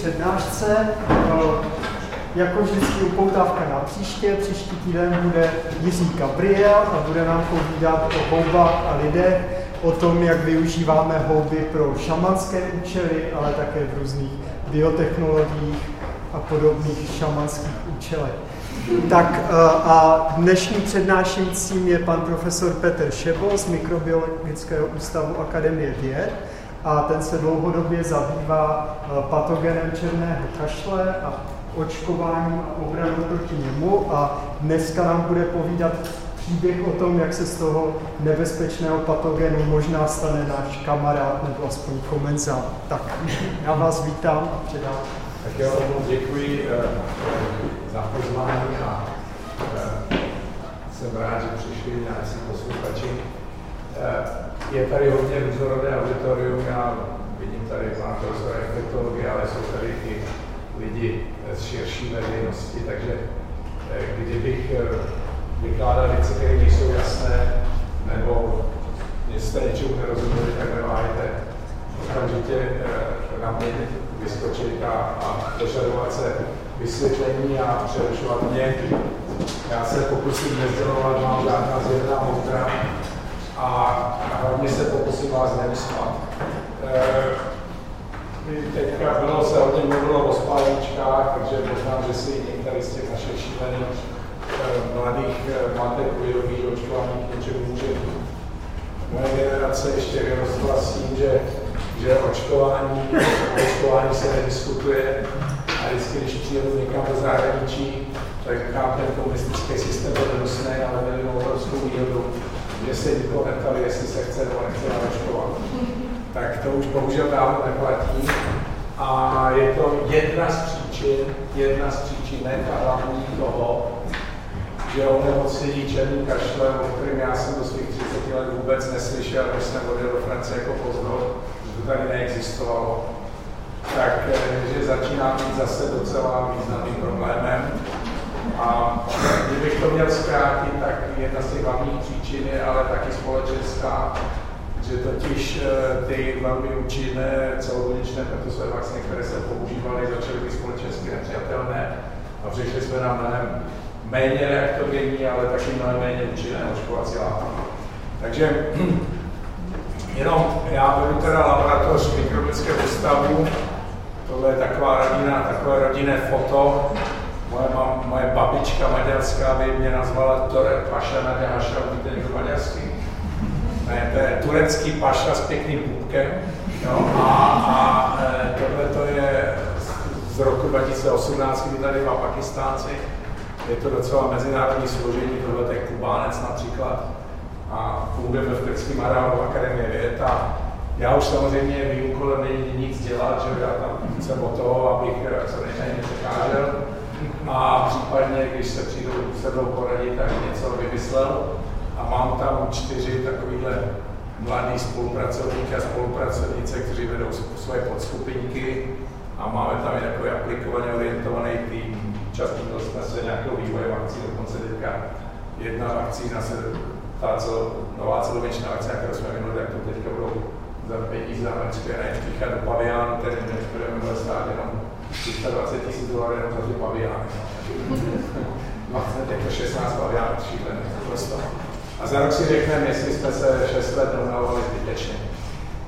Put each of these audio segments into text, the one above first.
přednášce. Jako vždycky upoutávka na příště. Příští týden bude Jiří Gabriel a bude nám povídat o houbách a lidech, o tom, jak využíváme houby pro šamanské účely, ale také v různých biotechnologiích a podobných šamanských účelech. Tak eh, a dnešním přednášejícím je pan profesor Petr Šebo z Mikrobiologického ústavu Akademie věd a ten se dlouhodobě zabývá eh, patogenem černého kašle a očkováním a obranou proti němu a dneska nám bude povídat příběh o tom, jak se z toho nebezpečného patogenu možná stane náš kamarád nebo aspoň komenzál. Tak já vás vítám a předám. Tak jo, děkuji uh, za pozvání a uh, jsem rád, že přišli nějací posluchači. Uh, je tady hodně různorodé auditorium, já vidím tady pana profesora infektologie, ale jsou tady i lidi z širší veřejnosti, takže eh, kdybych eh, vykládal věci, které nejsou jasné, nebo jste něčemu nerozuměli, tak neváhejte okamžitě eh, na mě vyskočit a, a dožadovat se vysvětlení a přerušovat mě. Já se pokusím nezdělovat vám žádná zjevná moutra, a hlavně se pokusím vás nevyspat. E, teďka bylo se hodně mluvilo o spálničkách, takže možná, že si některý z těch našich šílených e, mladých e, matek uvědomí, že očkování k něčemu může Moje generace ještě vyrostla s tím, že, že očkování, očkování se nediskutuje. A vždycky, když přijedu někam do zahraničí, tak říkám, ten komunistický systém byl hnusný, ale měli obrovskou výhodu, že se nikoho neptali, jestli se chce nebo nechce naočkovat. Tak to už bohužel dávno neplatí. A je to jedna z příčin, jedna z příčin, ne ta hlavní toho, že onemocnění černým kašlem, o kterém já jsem do svých 30 let vůbec neslyšel, když jsem odjel do Francie jako pozdor, že to tady neexistovalo, tak eh, že začíná být zase docela významným problémem. A kdybych to měl zkrátit, tak jedna z těch hlavních příčin je ale taky společenská, že totiž eh, ty velmi účinné celobuněčné protisové vakcíny, které se používaly, začaly být společensky nepřijatelné a přišli jsme na mnohem méně reaktogenní, ale taky mnohem méně účinné očkovací látky. Takže jenom já vedu teda laboratoř mikrobického ústavu, tohle je taková rodina, takové rodinné foto, Moje, mam, moje babička maďarská by mě nazvala Tore Paša na Haša, víte někdo maďarský? Ne, to je turecký paša s pěkným pupkem. Jo? A, a e, tohle to je z roku 2018, kdy tady dva Pakistánci. Je to docela mezinárodní složení, tohle je Kubánec například. A fungujeme v Krtském areálu Akademie věd a já už samozřejmě mým úkolem není nic dělat, že já tam jsem o toho, abych se nejméně překážel a případně, když se přijdou se mnou poradit, tak něco vymyslel. A mám tam čtyři takovýhle mladý spolupracovníky a spolupracovnice, kteří vedou svoje podskupinky a máme tam i takový aplikovaně orientovaný tým. Častili jsme se nějakého vývoje vakcín, dokonce teďka jedna vakcína se, ta co, nová celověčná vakcína, kterou jsme minuli, tak to teďka budou za peníze americké nečpíchat do paviánu, který než budeme stát jenom 320 tisíc dolarů jenom za ty paviány. 20, jako 16 paviánů šílených prostě. A za rok si řekneme, jestli jsme se 6 let dohnávali zbytečně.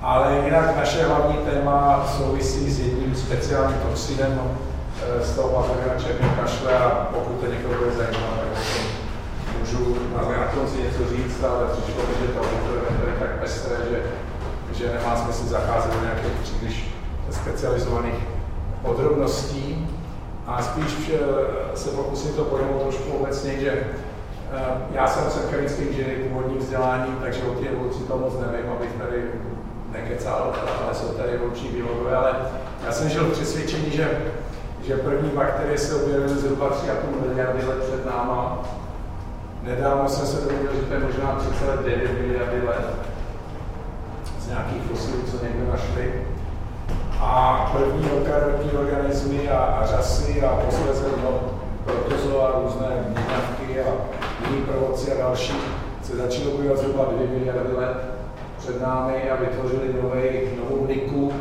Ale jinak naše hlavní téma souvisí s jedním speciálním toxinem eh, z toho patogena černé kašle a pokud to někoho bude zajímat, tak můžu na konci něco říct, ale přišlo mi, že to je tak pestré, že, že nemá smysl zacházet do nějakých příliš specializovaných podrobností a spíš eh, se pokusím to pojmout trošku obecně, že eh, já jsem jsem chemický inženýr původním vzděláním, takže o té evoluci to moc nevím, abych tady nekecal, ale jsou tady evoluční biologové, ale já jsem žil v přesvědčení, že, že první bakterie se objevily zhruba 3,5 miliardy let před náma. Nedávno jsem se dověděl, že to je možná 3,9 miliardy let z nějakých fosilů, co někdo našli a první eukaryotní organismy a, a řasy a posledně no, protozoa, různé měňavky a jiní prvoci a další se začaly objevovat zhruba 2 miliardy let před námi a vytvořili nový, novou niku,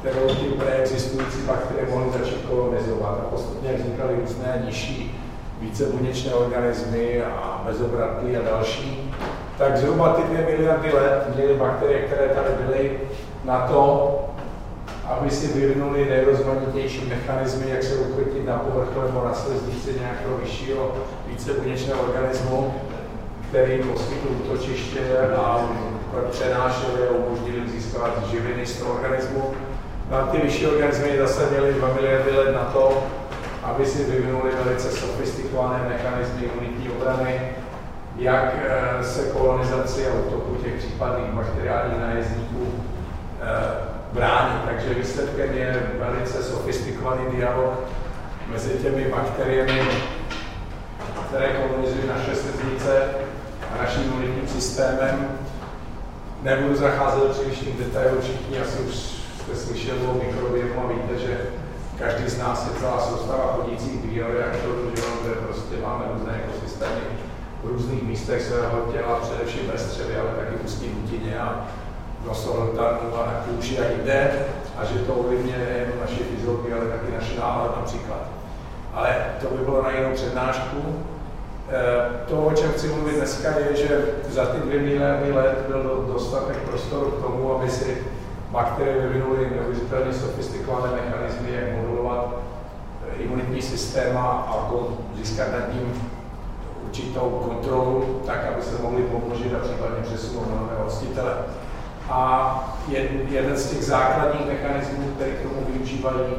kterou ty preexistující bakterie mohly začít kolonizovat. A postupně vznikaly různé nižší vícebuněčné organismy a bezobratky a další. Tak zhruba ty dvě miliardy let měly bakterie, které tady byly na to, aby si vyvinuli nejrozmanitější mechanismy, jak se uchytit na povrchu nebo na sliznici nějakého vyššího vícebuněčného organismu, který poskytl útočiště a přenášeli a umožnili získávat živiny z toho organismu. A ty vyšší organismy zase měly 2 miliardy let na to, aby si vyvinuli velice sofistikované mechanizmy imunitní obrany, jak eh, se kolonizaci a útoku těch případných bakteriálních nájezdníků eh, bránit. Takže výsledkem je velice sofistikovaný dialog mezi těmi bakteriemi, které kolonizují naše sliznice a naším imunitním systémem. Nebudu zacházet do přílišných detailů, všichni asi už jste slyšeli o mikrobiomu a víte, že každý z nás je celá soustava chodících bioreaktorů, kde prostě máme různé ekosystémy v různých místech svého těla, především ve střevě, ale taky v ústní dutině a nosohltanu a na kůži a jinde a že to ovlivňuje nejen naši fyziologii, ale taky naši nálad například. Ale to by bylo na jinou přednášku. E, to, o čem chci mluvit dneska, je, že za ty dvě miliardy let byl dostatek prostoru k tomu, aby si bakterie vyvinuly neuvěřitelně sofistikované mechanizmy, jak modulovat e, imunitní systém a získat nad ním určitou kontrolu, tak, aby se mohli pomnožit a případně přesunout na nové hostitele. A jeden z těch základních mechanismů, který k tomu využívají,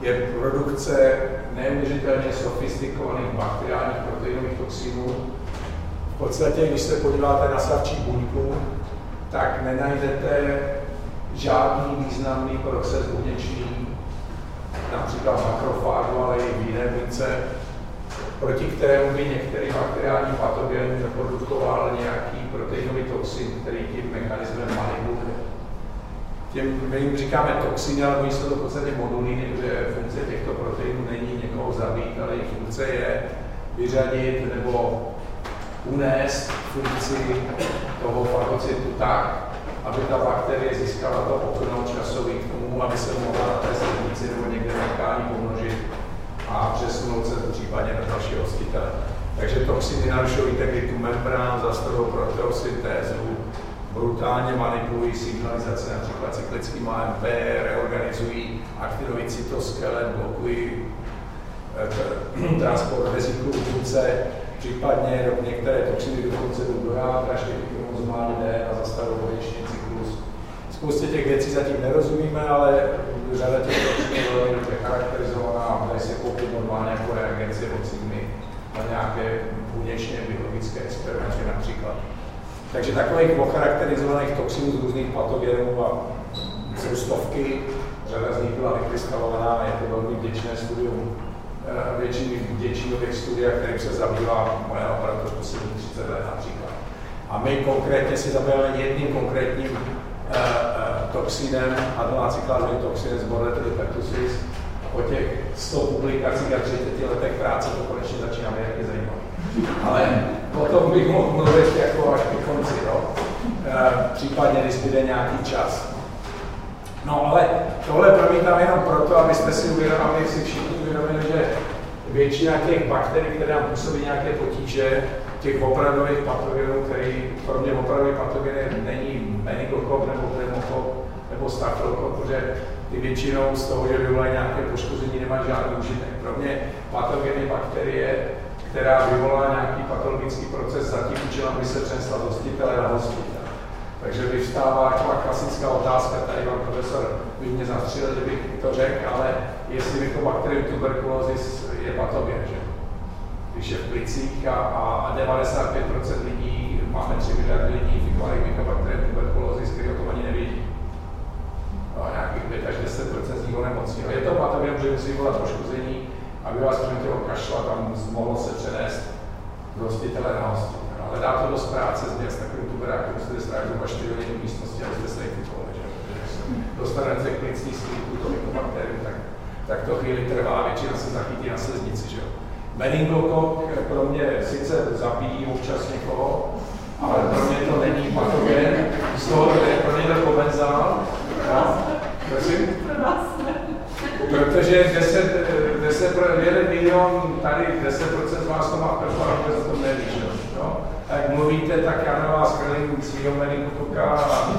je produkce neuvěřitelně sofistikovaných bakteriálních proteinových toxinů. V podstatě, když se podíváte na savčí buňku, tak nenajdete žádný významný proces buněčný, například makrofágu, ale i v jiné buňce, proti kterému by některý bakteriální patogen produkoval nějaký proteinový toxin, který tím mechanismem manipuluje. Těm, my jim říkáme toxiny, ale oni jsou to v podstatě moduliny, protože funkce těchto proteinů není někoho zabít, ale jejich funkce je vyřadit nebo unést funkci toho fagocitu tak, aby ta bakterie získala to okno časový k tomu, aby se mohla na té nebo někde na tkání a přesunout se případně na další hostitele. Takže toxiny narušují integritu membrán, zastavují proteosyntézu, brutálně manipulují signalizace, například cyklickým AMP, reorganizují aktinový cytoskelet, blokují eh, transport vezíklů funkce, případně některé toxiny dokonce jdou do jádra, štěpí chromozomální DNA, zastavují vodiční cyklus. Spoustě těch věcí zatím nerozumíme, ale řada těch toxinů je velmi dobře charakterizovaná, dají se koupit normálně jako reagenci od na nějaké buněčně biologické experimenty například. Takže takových ocharakterizovaných toxinů z různých patogenů a jsou stovky, řada z nich byla vykrystalovaná, je to velmi vděčné studium, eh, většiny vděčinových studií, kterým se zabývá moje laboratoř poslední 30 let například. A my konkrétně si zabýváme jedním konkrétním uh, toxinem, adelácyklázovým toxinem z Bordetelli pertussis, po těch 100 publikacích a 30 letech práce to konečně začíná mě taky zajímat. Ale potom bych mohl mluvit jako až ke konci, no. E, případně, když bude nějaký čas. No ale tohle promítám jenom proto, abyste si uvědomili, si všichni uvědomili, že většina těch bakterií, které nám působí nějaké potíže, těch opravdových patogenů, který pro mě opravdový patogen není meningokok nebo pneumokok nebo stafylokok, protože ty většinou z toho, že vyvolají nějaké poškození, nemá žádný užitek. Pro mě patogeny bakterie, která vyvolá nějaký patologický proces za tím účelem, aby se přenesla z hostitele na hostitel. Takže vyvstává taková klasická otázka, tady vám profesor by mě zastřelil, kdybych to řekl, ale jestli mycobacterium tuberculosis je patogen, že? Když je v plicích a, a 95% lidí, máme 3 miliardy lidí infikovaných mycobacterium tuberculosis, který o tom ani nevědí no, nějakých 5 až 10 nich onemocní. Je to patogen, že musí vyvolat poškození, aby vás přenetělo kašla, tam mohlo se přenést do hostitele na hostitele. Ale dá to dost práce z měst takovým tuberákem, musíte strávit zhruba 4 hodiny místnosti, abyste se infikovali. Že? Dostanete se klicní slíku, to mycobakterium, tak, tak to chvíli trvá, většina se zachytí na sliznici. Že? Meningokok pro mě sice zabíjí občas někoho, ale pro mě to není patogen, z toho, je pro mě to komenzál, Prosím? Protože 10, 10 jeden milion, tady 10% vás to má preparat, to to neví, že? No? Jak mluvíte, tak já na vás krlím svýho meningokoka a,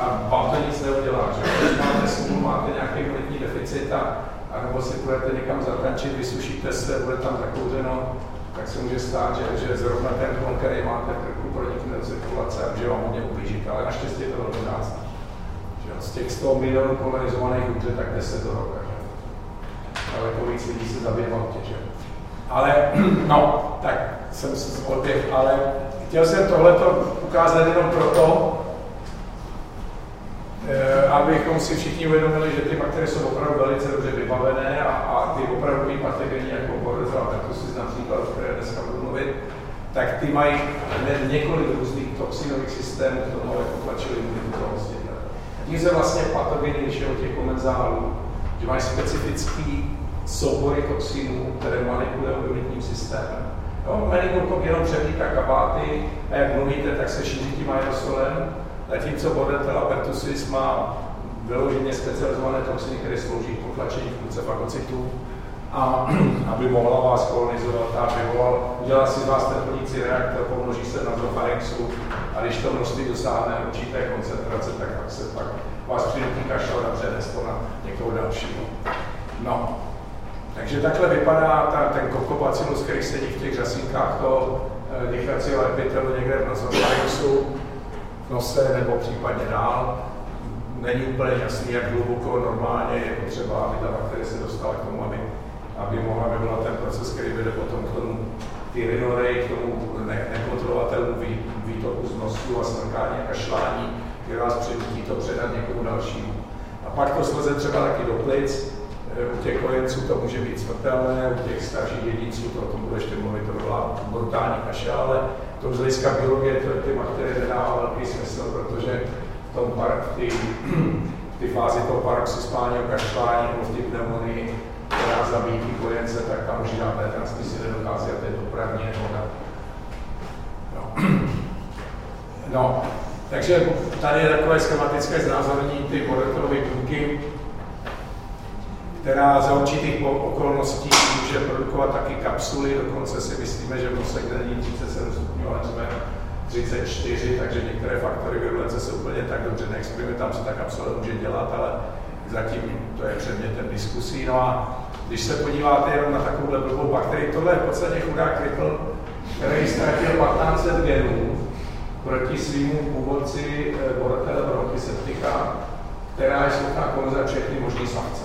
a vám to nic neudělá, že? Když máte smůlu, máte nějaký imunitní deficit a, a nebo si budete někam zatančit, vysušíte se, bude tam zakouřeno, tak se může stát, že, že zrovna ten klon, který máte v krku, pronikne do cirkulace a může vám hodně ublížit, ale naštěstí je to velmi zácné. Z těch 100 milionů polarizovaných umře tak 10 do roka. Víc lidí se zabije autě, že? Ale, no, tak jsem se odběh, ale chtěl jsem tohleto ukázat jenom proto, Eh, abychom si všichni uvědomili, že ty bakterie jsou opravdu velice dobře vybavené a, a ty opravdu patogeny jako Borrelia pertussis například, o které dneska budu mluvit, tak ty mají několik různých toxinových systémů k tomu, jako tlačili imunitu hostitele. Tím se vlastně patogeny liší od těch komenzálů, že mají specifický soubory toxinů, které manipulují imunitním systémem. No, meningokok jenom převlíká kabáty a jak mluvíte, tak se šíří tím aerosolem Zatímco Bordetella pertussis má vyloženě specializované toxiny, které slouží k potlačení funkce fagocitů a aby mohla vás kolonizovat a vyvolal, udělá si z vás ten plnící reaktor, pomnoží se na zofarexu a když to množství dosáhne určité koncentrace, tak pak se pak vás přinutí kašel a přenes to na někoho dalšího. No, takže takhle vypadá ta, ten kokobacillus, který sedí v těch řasinkách toho e, dýchacího epitelu někde v nazofarexu nose nebo případně dál. Není úplně jasný, jak hluboko normálně je potřeba, aby ta bakterie se dostala k tomu, aby, aby mohla vyvolat ten proces, který vede potom k tomu ty rinorej, k tomu ne, nekontrolovatelnému vý, výtoku z nosu a smrkání a kašlání, které vás přinutí to předat někomu dalšímu. A pak to sleze třeba taky do plic, e, u těch kojenců to může být smrtelné, u těch starších jedinců, to tom budu ještě mluvit, to byla brutální kašel, ale to z hlediska biologie to, ty bakterie nedává velký smysl, protože v tom par, v ty, ty fázi toho paroxysmálního kašlání nebo v té pneumonii, která zabíjí ty kojence, tak tam už žádné transmisy nedochází a to je dopravní nehoda. No. no. Takže tady je takové schematické znázornění ty boretelové buňky, která za určitých okolností může produkovat taky kapsuly, dokonce si myslíme, že v nose, kde není 37 stupňů, ale jsme 34, takže některé faktory virulence jsou úplně tak dobře neexperimentám, co ta kapsule může dělat, ale zatím to je předmětem diskusí. No a když se podíváte jenom na takovouhle blbou bakterii, tohle je v podstatě chudák kripl, který ztratil 1500 genů proti svýmu původci eh, Bordetella bronchyseptica, která je schopná konzervovat všechny možné savce.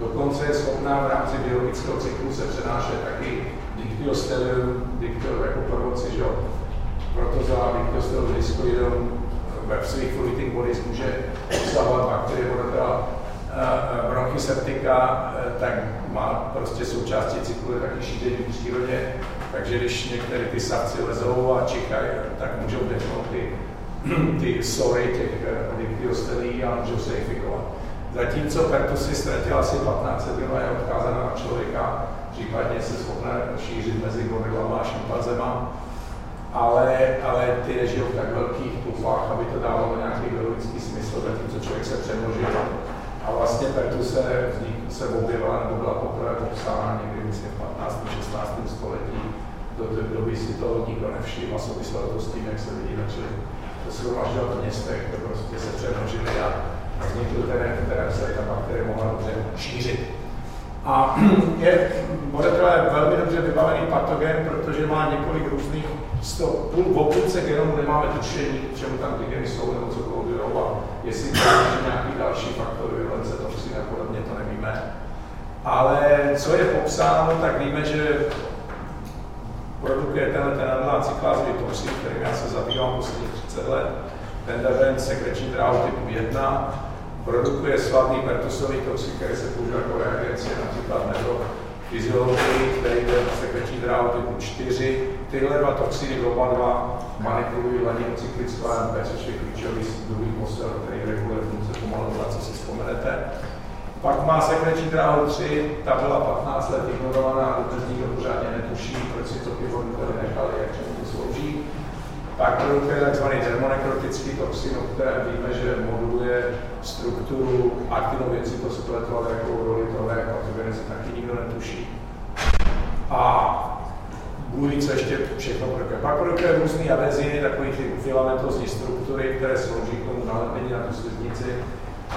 Dokonce je schopná v rámci biologického cyklu se přenášet taky diktyostelium, diktyo jako prvoci, že jo, proto za diktyostelium discoidum ve svých fluidic bodies může obsahovat bakterie, teda uh, bronchyseptika, uh, tak má prostě součástí cyklu je taky šíření v přírodě, takže když některé ty savci lezou a čichají, tak můžou dechnout ty, ty sory těch uh, diktyostelí a můžou se infikovat. Zatímco pertusy ztratila asi 15 a je odkázaná na člověka, případně se schopná šířit mezi gorilama a šimpanzema, ale, ale ty nežijou v tak velkých tufách, aby to dávalo nějaký biologický smysl, zatímco člověk se přemnožil. A vlastně pertuse se objevila nebo byla poprvé popsána někdy v 15. 16. století. Do té doby si to nikdo nevšiml a souviselo to s tím, jak se lidi začali to shromažďovat v městech, to prostě se přemnožili a vznikl terén, v kterém se ta bakterie mohla dobře šířit. A je Molekyla je velmi dobře vybavený patogen, protože má několik různých, sto, půl, v půlce genomu nemáme tušení, čemu tam ty geny jsou nebo co kodují a jestli to je nějaký další faktor virulence toxiny a podobně, to nevíme. Ale co je popsáno, tak víme, že produkuje tenhle ten adlán cyklázový toxin, kterým já se zabývám posledních 30 let, Pendaven sekreční dráhu typu 1, produkuje slavný pertusový toxin, který se používá jako reagenci například neurofyziologii, který je sekreční dráhu typu 4. Tyhle dva toxiny oba dva manipulují ladinocyklickou AMP, což je klíčový druhý posel, který reguluje funkce pomalovat, co si vzpomenete. Pak má sekreční dráhu 3, ta byla 15 let ignorovaná, dodnes nikdo pořádně netuší, proč si to pivo nechali, jak čemu to slouží. pak produkuje tzv. termonekrotický toxin, o kterém víme, že moduluje strukturu aktinovicitoskeletu, ale jakou roli to hraje patogenizy, taky nikdo netuší. A Bůh co ještě všechno produkuje. Pak produkuje různé adeziny, takové ty filamentozní struktury, které slouží k tomu nalepení na tu sliznici,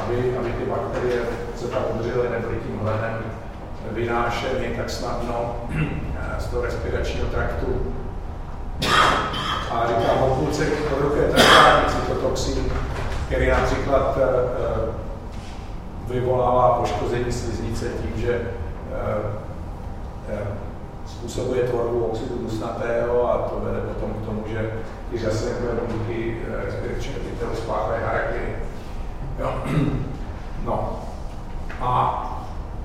aby, aby ty bakterie se tam udržely, nebyly tím hlenem vynášeny tak snadno z toho respiračního traktu. A říkám, o půlce produkuje traktátový cytotoxin, který například uh, vyvolává poškození sliznice tím, že způsobuje tvorbu oxidu dusnatého a to vede potom k tomu, že ty řasenkové buňky respiračně kytel spáchají harakiri. Jo. No. A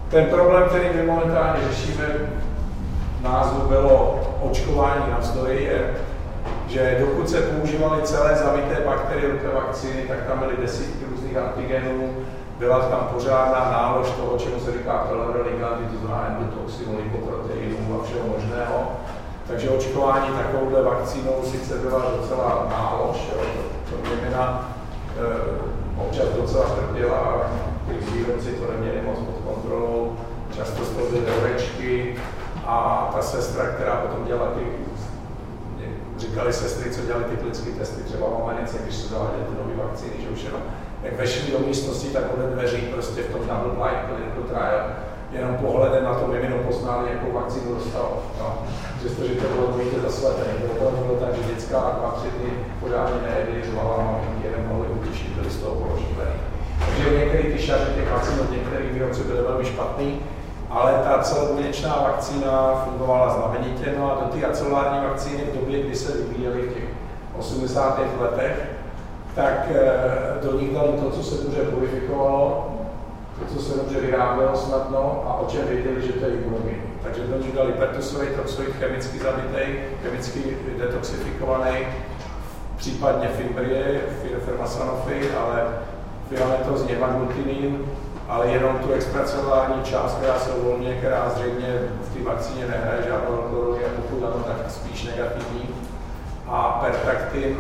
ten problém, který my momentálně řešíme, názvu bylo očkování navzdory, je, že dokud se používaly celé zavité bakteriové vakcíny, tak tam byly desítky různých antigenů, byla tam pořádná nálož toho, čemu se říká peloroligandy, to znamená endotoxinu, lipoproteinů a všeho možného. Takže očkování takovouhle vakcínou sice byla docela nálož, jo, to, to znamená, e, občas docela trpěla, když výrobci to neměli moc pod kontrolou, často byly horečky a ta sestra, která potom dělala ty, říkali sestry, co dělali ty klinické testy, třeba v Americe, když se zaváděly ty nové vakcíny, že už jenom jak vešli do místnosti, tak ode dveří prostě v tom double blind clinical trial, jenom pohledem na to mimino poznali, jakou vakcínu dostal. No. Přestože to bylo dvojitě zaslepené. To bylo tak, že dětská dva, tři dny pořádně nejedli, řvala maminky, jeden mohli utěšit, byli z toho položitelní. Takže některé ty šaře těch vakcín od některých výrobců byly velmi špatný, ale ta celobuněčná vakcína fungovala znamenitě, no a do ty acelulární vakcíny v době, kdy se vyvíjely v těch 80. letech, tak eh, do nich dali to, co se dobře purifikovalo, to, co se dobře vyrábělo snadno a o čem věděli, že to je imunogen. Takže do nich dali pertusový toxoid chemicky zabitý, chemicky detoxifikovaný, případně fimbrie, fermasanofy, ale filamentozní hemanglutinin, ale jenom tu extracelulární část, která se uvolňuje, která zřejmě v té vakcíně nehraje žádnou roli, a pokud ano, tak spíš negativní. A pertaktin,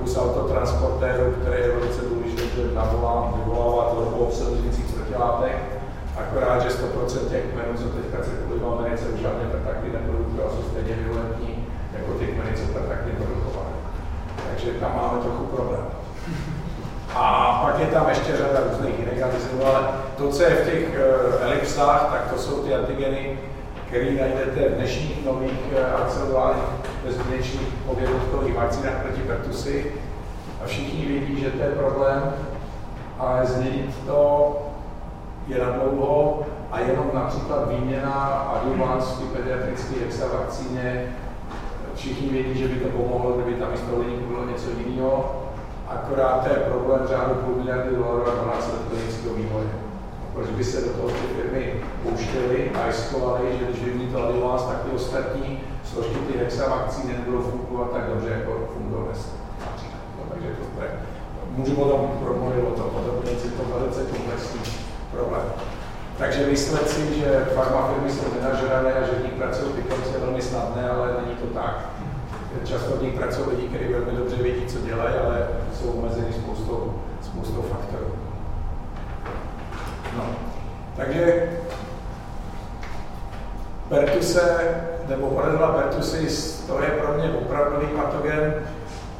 kus autotransportéru, který je velice důležitý, že vyvolává tvorbu obsahujících protilátek, akorát, že 100% těch kmenů, co teďka cirkulují v Americe, už žádné pertakty neprodukují jsou stejně violentní jako ty kmeny, co pertakty produkovaly. Takže tam máme trochu problém. A pak je tam ještě řada různých antigenů, ale to, co je v těch uh, elipsách, tak to jsou ty antigeny, které najdete v dnešních nových akcelovaných bezpečných povědotkových vakcínách proti pertusy. A všichni vědí, že to je problém, ale změnit to je na dlouho a jenom například výměna adjuvans v pediatrické hexavakcíně, všichni vědí, že by to pomohlo, kdyby tam místo bylo něco jiného, akorát to je problém řádu půl miliardy dolarů a 12 let klinického vývoje. Proč by se do toho ty firmy pouštěly a riskovali, že když vyvíjí to adjuvans, tak ty ostatní složky ty hexavakcíny nebudou fungovat tak dobře, jako fungovalo dnes. No, takže to je, můžu potom promluvit o tom je to velice komplexní problém. Takže myslet si, že farmafirmy jsou nenažrané a že v nich pracují pitomci je velmi snadné, ale není to tak. Často v nich pracují lidi, kteří velmi dobře vědí, co dělají, ale jsou omezeni spoustou, spoustou faktorů. No. Takže Pertuse, nebo Borrelia pertussis, to je pro mě opravdový patogen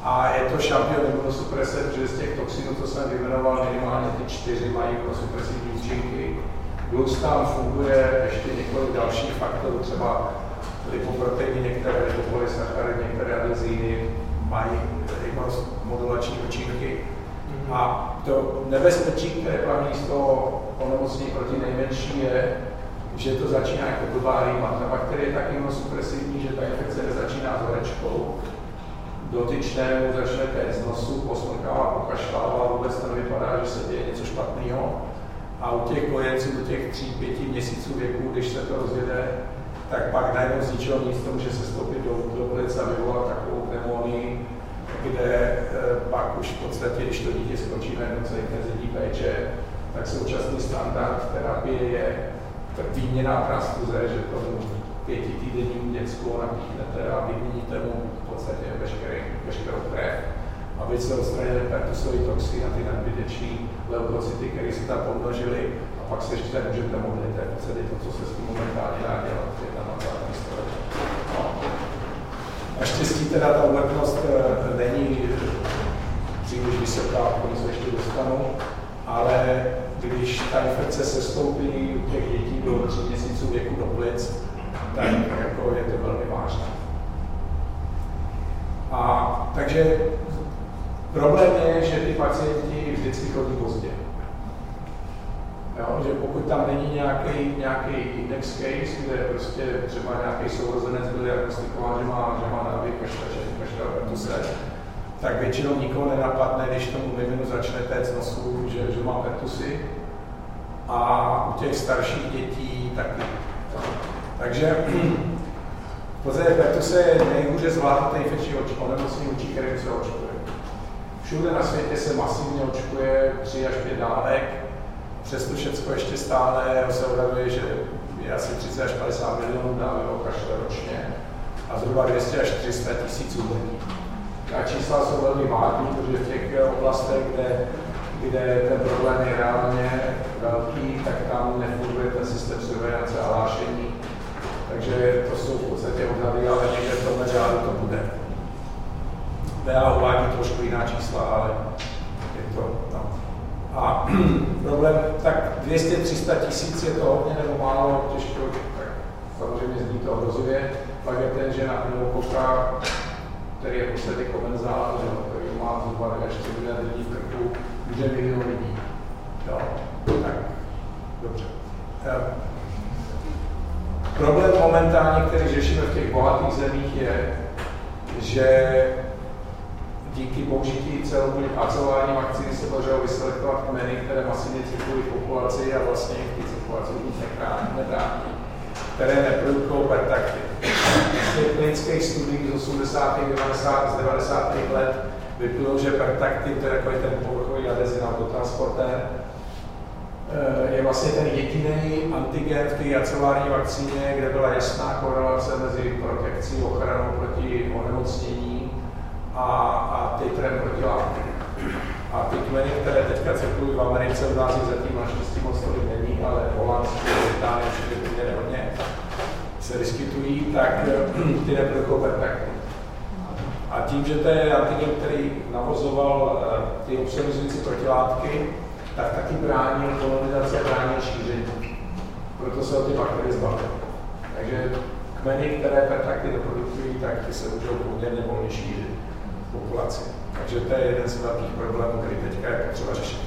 a je to šampion imunosuprese, protože z těch toxinů, co jsem vyjmenoval, minimálně ty čtyři mají imunosupresivní účinky. Plus tam funguje ještě několik dalších faktorů, třeba lipoproteiny, některé lipopolysacharidy, některé adezíny mají modulační účinky. A to nebezpečí, které pramení z toho onemocnění proti nejmenší, je, že to začíná jako blbá rýma. Ta bakterie je tak imunosupresivní, že ta infekce nezačíná s horečkou, dotyčnému začne téct z nosu, posmrkává, pokašlává, vůbec to nevypadá, že se děje něco špatného. A u těch kojenců do těch tří, pěti měsíců věku, když se to rozjede, tak pak najednou z ničeho nic to může se stoupit do, do plic a vyvolat takovou pneumonii, kde e, pak už v podstatě, když to dítě skočí na jednoce intenzivní péče, tak současný standard terapie je výměna transfuze, že to pětitýdennímu děcku napíchnete a vyměníte mu v podstatě veškerý, veškerou krev, aby se odstranili pertusový toxin a ty nadbyteční leukocyty, které se tam podložily a pak se ještě můžete modlit. To je to, co se s tím momentálně dá dělat v 21. století. No. Naštěstí teda ta umrtnost eh, není příliš vysoká, k se ještě dostanu, ale když ta infekce se stoupí u těch dětí do 3 měsíců věku do plic, tak jako je to velmi vážné. A takže problém je, že ty pacienti vždycky chodí pozdě. Jo, že pokud tam není nějaký, nějaký index case, kde prostě třeba nějaký sourozenec byl diagnostikován, že má, že má návyk kašlat, se, tak většinou nikoho nenapadne, když tomu miminu začne téct nosu, že, že má pertusy. A u těch starších dětí taky. Takže v podstatě pertuse je nejhůře zvládnuté infekční onemocnění, učí, kterým se očkuje. Všude na světě se masivně očkuje 3 až 5 dávek, přesto všechno ještě stále se odhaduje, že je asi 30 až 50 milionů dávek kašle ročně a zhruba 200 až 300 tisíc umrtí. A čísla jsou velmi vágní, protože v těch oblastech, kde, kde ten problém je reálně velký, tak tam nefunguje ten systém surveillance a hlášení. Takže to jsou v podstatě odhady, ale někde v tomhle řádu to bude. VA uvádí trošku jiná čísla, ale je to no. A problém, tak 200-300 tisíc je to hodně nebo málo, těžko, tak samozřejmě zní to hrozivě. Pak je ten, že na pneumokoka který je komenzál, že, který má zhruba 2 4 miliard lidí v krku, může milion lidí. Jo, tak, dobře. Um, problém momentálně, který řešíme v těch bohatých zemích, je, že díky použití celou acování vakcíny se podařilo vyselektovat kmeny, které masivně cirkulují v populaci a vlastně v té cirkulaci nic nebrání které neprodukují pertakty. Z klinických studií z 80. 90. z 90. let vyplynulo, že pertakty, to je jako ten povrchový adezin autotransportér, eh, je vlastně ten jediný antigen v té jacelární vakcíně, kde byla jasná korelace mezi protekcí, ochranou proti onemocnění a, a titrem protilátky. A ty kmeny, které teďka cirkulují v Americe, u nás zatím naštěstí moc tolik není, ale v Holandsku, Británii, všude poměrně hodně, se vyskytují, tak ty neprodukují pertakty. A tím, že to je antigen, který navozoval eh, ty obsahující protilátky, tak taky bránil kolonizace, bránil šíření. Proto se o ty bakterie zbavily. Takže kmeny, které pertakty doprodukují, tak ty se můžou poměrně volně šířit populaci. Takže to je jeden z velkých problémů, který teďka je potřeba řešit.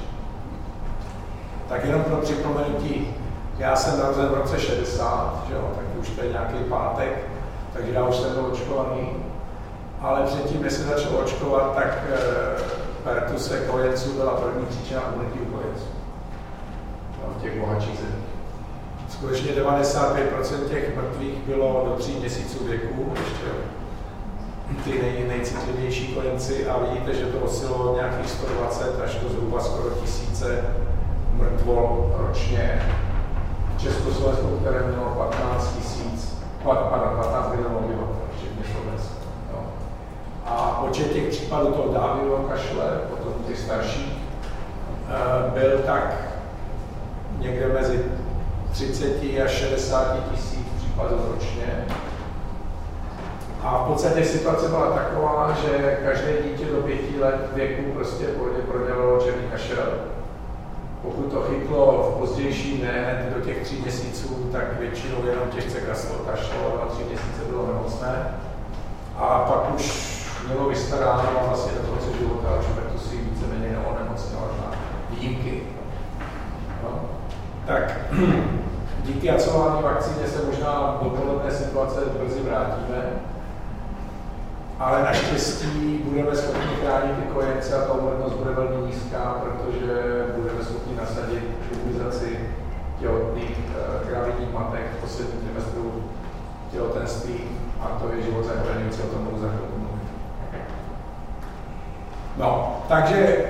Tak jenom pro připomenutí, já jsem narozen v roce 60, že jo, tak už to je nějaký pátek, takže já už jsem byl očkovaný. Ale předtím, než se začal očkovat, tak e, pertuse kojenců byla první příčina umrtí u kojenců no, v těch bohatších zemích. Skutečně 95% těch mrtvých bylo do tří měsíců věku, ještě ty nej, nejcitlivější kojenci a vidíte, že to oscilo nějakých 120 až do zhruba skoro tisíce mrtvol ročně. Československo, které mělo 15 tisíc, pardon, 15 milionů obyvatel, včetně Slovenska. A počet těch případů toho dávivého kašle, potom těch starších, eh, byl tak někde mezi 30 až 60 tisíc případů ročně a v podstatě situace byla taková, že každé dítě do pěti let věku prostě prodělalo černý kašel. Pokud to chytlo v pozdější ne, do těch tří měsíců, tak většinou jenom těžce kaslo, kašlo, a tři měsíce bylo nemocné. A pak už mělo vystaráno vlastně do konce života, člověk to si víceméně neonemocněl na výjimky. No. Tak díky acování vakcíně se možná do podobné situace brzy vrátíme ale naštěstí budeme schopni chránit ty kojence a ta umrtnost bude velmi nízká, protože budeme schopni nasadit imunizaci těhotných gravidních matek v posledním trimestru těhotenství a to je život zachraňující, o tom budu za. No, takže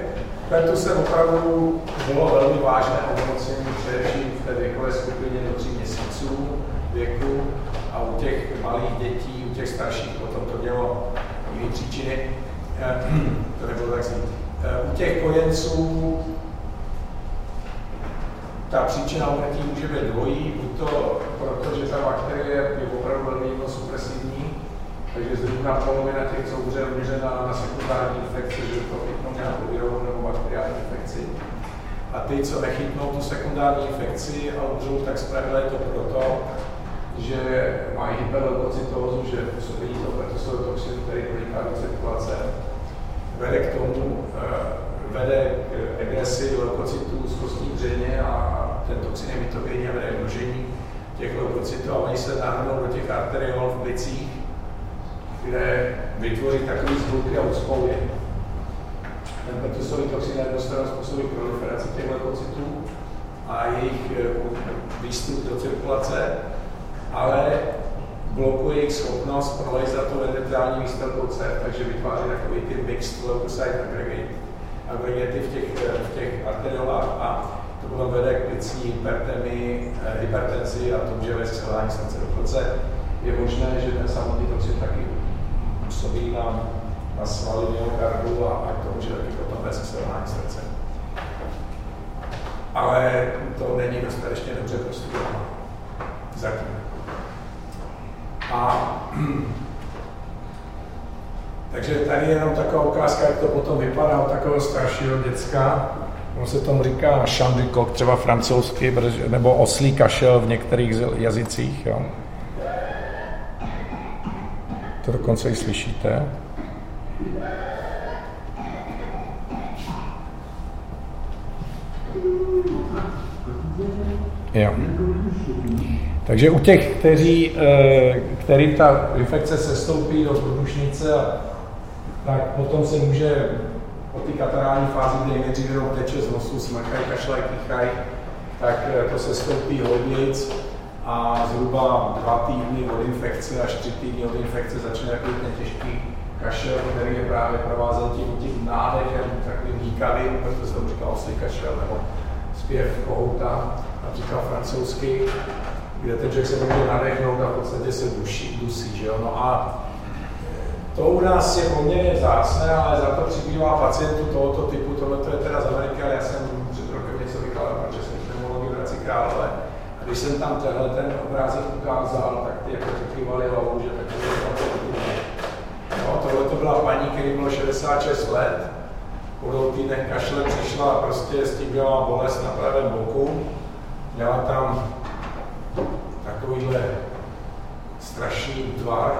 se opravdu bylo velmi vážné onemocnění, především v té věkové skupině do tří měsíců věku a u těch malých dětí, těch starších potom to mělo jiné příčiny. To nebylo tak znít. U těch kojenců ta příčina umrtí může být dvojí, buď to proto, že ta bakterie je opravdu velmi imunosupresivní, takže zhruba polovina těch, co umře, umře na, na sekundární infekci, že to chytnou nějakou virovou nebo bakteriální infekci. A ty, co nechytnou tu sekundární infekci a umřou, tak zpravidla je to proto, že mají hyperleukocytózu, že působení toho pertusového toxinu, který proniká do cirkulace, vede k tomu, eh, vede k agresi leukocytů z kostní dřeně a ten toxin je mitogenní a vede množení těch leukocytů a oni se nahrnou do těch arteriol v plicích, kde vytvoří takový zhluky a uspou je. Ten pertusový toxin na jednu stranu způsobí proliferaci těch leukocytů a jejich eh, výstup do cirkulace, ale blokuje jejich schopnost prolejzat tu endotelní výstavbou C, takže vytváří takový ty mixed leukocyte aggregate agregaty v těch, v těch arteriolách a to bylo vede k plicní hypertemii, eh, hypertenzi a to může vést selhání srdce. Dokonce je možné, že ten samotný toxin taky působí na, na svaly myokardu a, a to může taky potom vést k selhání srdce. Ale to není dostatečně dobře prostudováno. Zatím. A takže tady je jenom taková ukázka, jak to potom vypadá u takového staršího děcka. On se tomu říká šandikok, třeba francouzsky, nebo oslý kašel v některých jazycích. Jo. To dokonce i slyšíte. Jo. Takže u těch, kteří, eh, kterým ta infekce se stoupí do průdušnice tak potom se může po té katarální fázi, kdy nejdřív jenom teče z nosu, smrkají, kašlají, kýchají, tak eh, to se stoupí hodnic a zhruba dva týdny od infekce až tři týdny od infekce začne takový ten těžký kašel, který je právě provázen tím, tím nádechem, takovým díkavým, protože se tomu říkal oslý kašel nebo zpěv kohouta, například francouzsky, kde ten člověk se může nadechnout a v podstatě se duší, dusí, že jo? No a to u nás je poměrně vzácné, ale za to přibývá pacientů tohoto typu. Tohle to je teda z Ameriky, ale já jsem před rokem něco vykládal na české pneumologii v Hradci Králové. A když jsem tam tenhle ten obrázek ukázal, tak ty jako zakývali hlavou, že takový je tam no, tohle to byla paní, který bylo 66 let, po dvou týdnech kašle přišla a prostě s tím byla bolest na pravém boku. Měla tam takovýhle strašný tvar,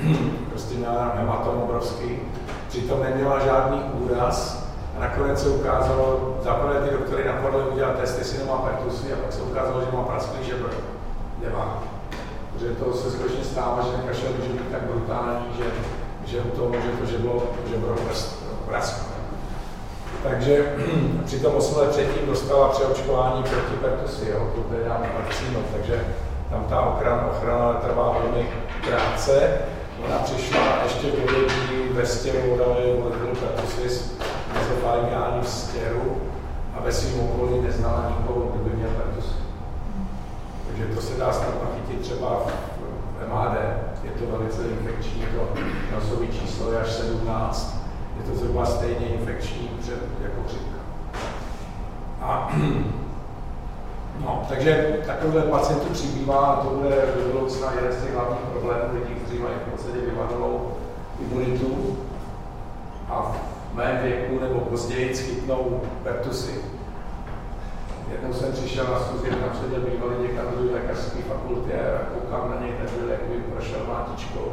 prostě měla hematom obrovský, přitom neměla žádný úraz a nakonec se ukázalo, za prvé ty doktory napadly udělat testy, jestli nemá pertusy a pak se ukázalo, že má prasklý žebro. Nemá. Protože to se skutečně stává, že ten kašel může být tak brutální, že, že u toho může to žebro, žebro prasknout. Takže přitom 8 let předtím dostala přeočkování proti pertusy, jo, to je dám vakcínu, takže tam ta ochrana, ochrana trvá velmi krátce. Ona přišla ještě v kdy ve stěru odali molekulu pertusis mezofaringiální stěru a ve svém okolí neznala nikoho, kdo by měl pertus. Takže to se dá snadno chytit třeba v MAD, je to velice infekční, to nosové číslo je až 17, je to zhruba stejně infekční jako chřipka. A No, takže takovýhle pacientů přibývá a to bude do budoucna jeden z těch hlavních problémů lidí, kteří mají v podstatě vyvanulou imunitu a v mém věku nebo později chytnou pertusy. Jednou jsem přišel na schůzi, tam seděl bývalý děkan do lékařské fakulty a koukám na něj, ten byl jakoby prošel mátičkou.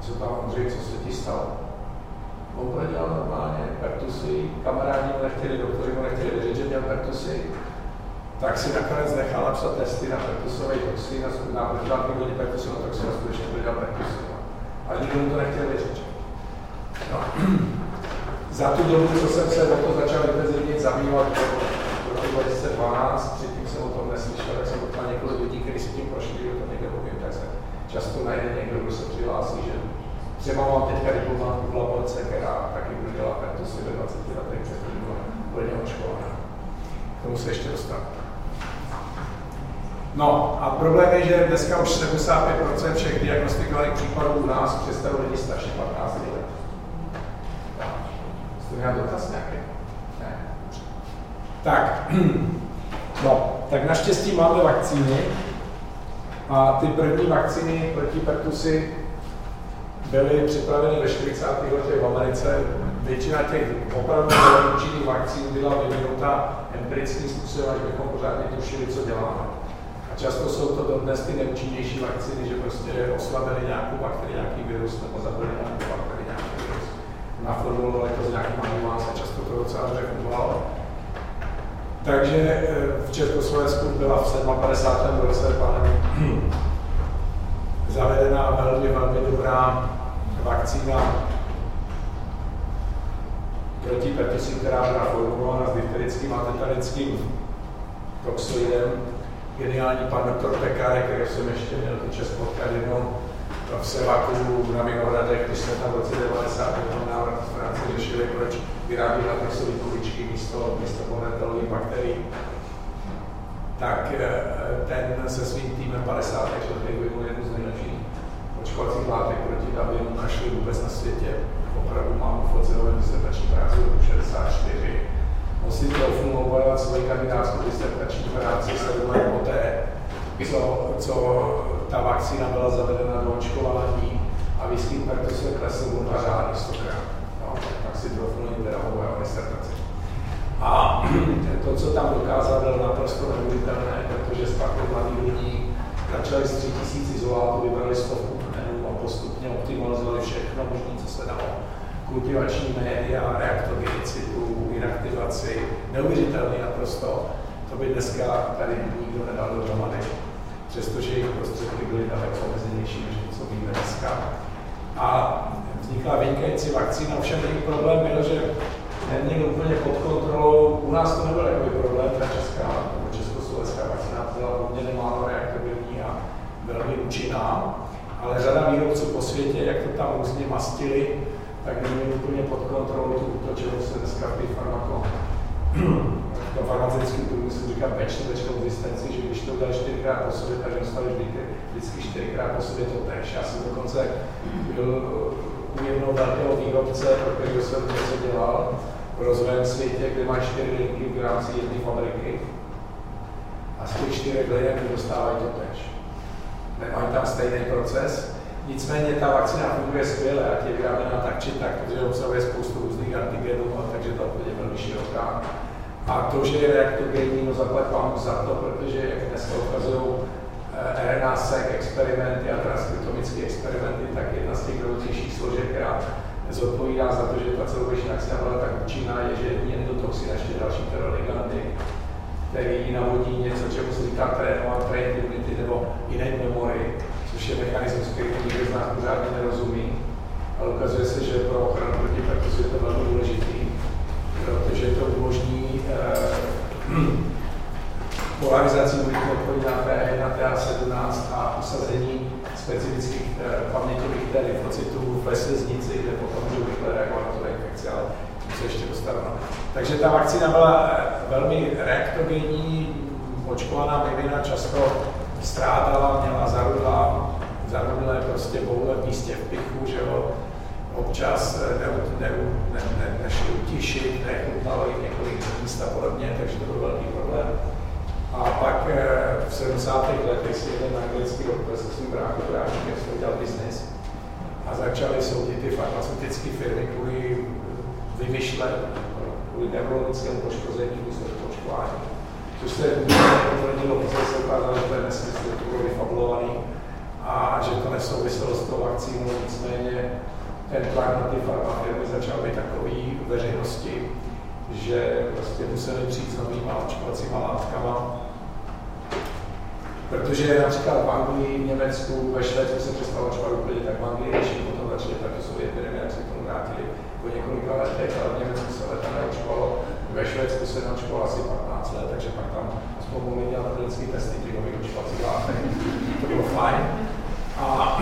Co tam, Ondřej, co se ti stalo? On to dělal normálně, pertusy, kamarádi mu nechtěli, doktory mu nechtěli věřit, že měl pertusy, tak si nakonec nechal napsat testy na pertusové toxiny, na protilátky proti pertusové toxiny a skutečně to dělal pertusy. Ale nikdo mu to nechtěl věřit. No. Za tu dobu, co jsem se o to začal intenzivně zabývat, v roku 2012, předtím jsem o tom neslyšel, tak jsem potkal několik lidí, kteří si tím prošli, že to někde povím, tak se často najde někdo, kdo se přihlásí, že třeba mám teďka diplomátku v laborce, která taky bude dělat pertusy ve 20 letech předtím, plně očkovaná. K tomu se ještě dostanu. No a problém je, že dneska už 75% všech diagnostikovaných případů u nás představují lidi starší 15 let. Jste měl dotaz nějaký? Ne. Tak, no, tak naštěstí máme vakcíny a ty první vakcíny proti pertusy byly připraveny ve 40. letech v Americe. Většina těch opravdu účinných vakcín byla vyvinuta empirickým způsobem, až bychom pořádně tušili, co děláme. A často jsou to dodnes ty neúčinnější vakcíny, že prostě oslabili nějakou bakterii, nějaký virus, nebo zabili nějakou bakterii, nějaký virus. Naformulovali to s nějakým animálem, a často to docela dobře fungovalo. Takže eh, v Československu byla v 57. roce panem zavedená velmi, velmi dobrá vakcína proti petici, která byla formulována s difterickým a tetanickým toxoidem. Geniální pan doktor Pekárek, který jsem ještě měl tu čest potkat jednou v Sevaku na Vinohradech, když jsme tam v roce 90 návrat z Francie řešili, proč vyrábí latexové kuličky místo, místo monetelových bakterií. Tak eh, ten se svým týmem 50 letech vyvinul jednu z nejlepších očkovacích látek proti Dublinu našli vůbec na světě. Opravdu mám focenovém disertační práci roku 64. On si obhajovat svoji kandidátskou disertační práci sedm let poté, co, co ta vakcína byla zavedena do očkování a výskyt se klesl o dva řády stokrát. No, tak si troufnul jim teda obhajovat disertaci. A to, co tam dokázal, bylo naprosto neuvěřitelné, protože z mladých lidí začali z 3000 izolátů, vybrali stovku optimalizovali všechno možné, co se dalo. Kultivační média, reaktogenicitu, inaktivaci, neuvěřitelný naprosto. To by dneska tady nikdo nedal dohromady, přestože jejich prostředky byly daleko omezenější, než co víme dneska. A vznikla vynikající vakcína, ovšem jejich problém byl, že neměl úplně pod kontrolou, u nás to nebyl jako problém, ta česká nebo československá vakcína byla poměrně málo reaktogenní a velmi účinná ale řada výrobců po světě, jak to tam různě mastili, tak neměli úplně pod kontrolou to, čemu se dneska v farmako to farmaceutický průmysl říká batch to batch konzistenci, že když to udělali čtyřikrát po sobě, tak vždy, vždycky čtyřikrát po sobě to tež. Já jsem dokonce byl u jednoho velkého výrobce, pro kterého jsem něco dělal, v rozvojem světě, kde má čtyři linky v rámci jedné fabriky. A z těch čtyřech linek dostávají to tež nemají tam stejný proces. Nicméně ta vakcína funguje skvěle, ať je vyráběná tak či tak, protože obsahuje spoustu různých antigenů, takže ta odpověď je velmi široká. A to, že je reaktogenní, no zaplať vám za to, protože jak dneska ukazují eh, RNA-seq experimenty a transkriptomické experimenty, tak jedna z těch nejdůležitějších složek, která zodpovídá za to, že ta celoběžná vakcína byla tak účinná, je, že je endotoxin a ještě další terorigandy, který navodí něco, čemu se říká trénovat immunity nebo innate memory, což je mechanismus, který nikdo z nás pořádně nerozumí. Ale ukazuje se, že pro ochranu proti pertusu je to velmi důležitý, protože to umožní eh, polarizaci buňky odpovědí na T1, TA17 a usazení specifických eh, paměťových lymfocytů v sliznici, kde potom můžou rychle reagovat na tu infekci, ale se ještě dostanu. Takže ta vakcína byla eh, velmi reaktogenní, očkovaná mimina často strádala, měla zarudla, zarudlé prostě boule v místě v pichu, že jo, občas eh, ne, ne, ne, ne, nešli utišit, nechutnalo jim několik míst a podobně, takže to byl velký problém. A pak eh, v 70. letech si jeden anglický doktor se svým bráchou právníkem udělal biznis a začali soudit ty farmaceutické firmy kvůli vymyšlet kvůli neurologickému poškození důsledku očkování. Což se potvrdilo, protože se ukázalo, že to je nesmysl, to bylo vyfabulovaný a že to nesouviselo s tou vakcínou, nicméně ten tlak na ty farmafirmy začal být takový v veřejnosti, že prostě museli přijít s novýma očkovacíma látkama, protože například v Anglii, v Německu, ve Švédsku se přestalo očkovat úplně tak v Anglii, když potom začaly takové epidemie, jak se k tomu vrátili po několika letech, ale v Německu se ve Švédsku se neočkovalo asi 15 let, takže pak tam aspoň mohli dělat klinické testy těch nových očkovacích látek. To bylo fajn. A,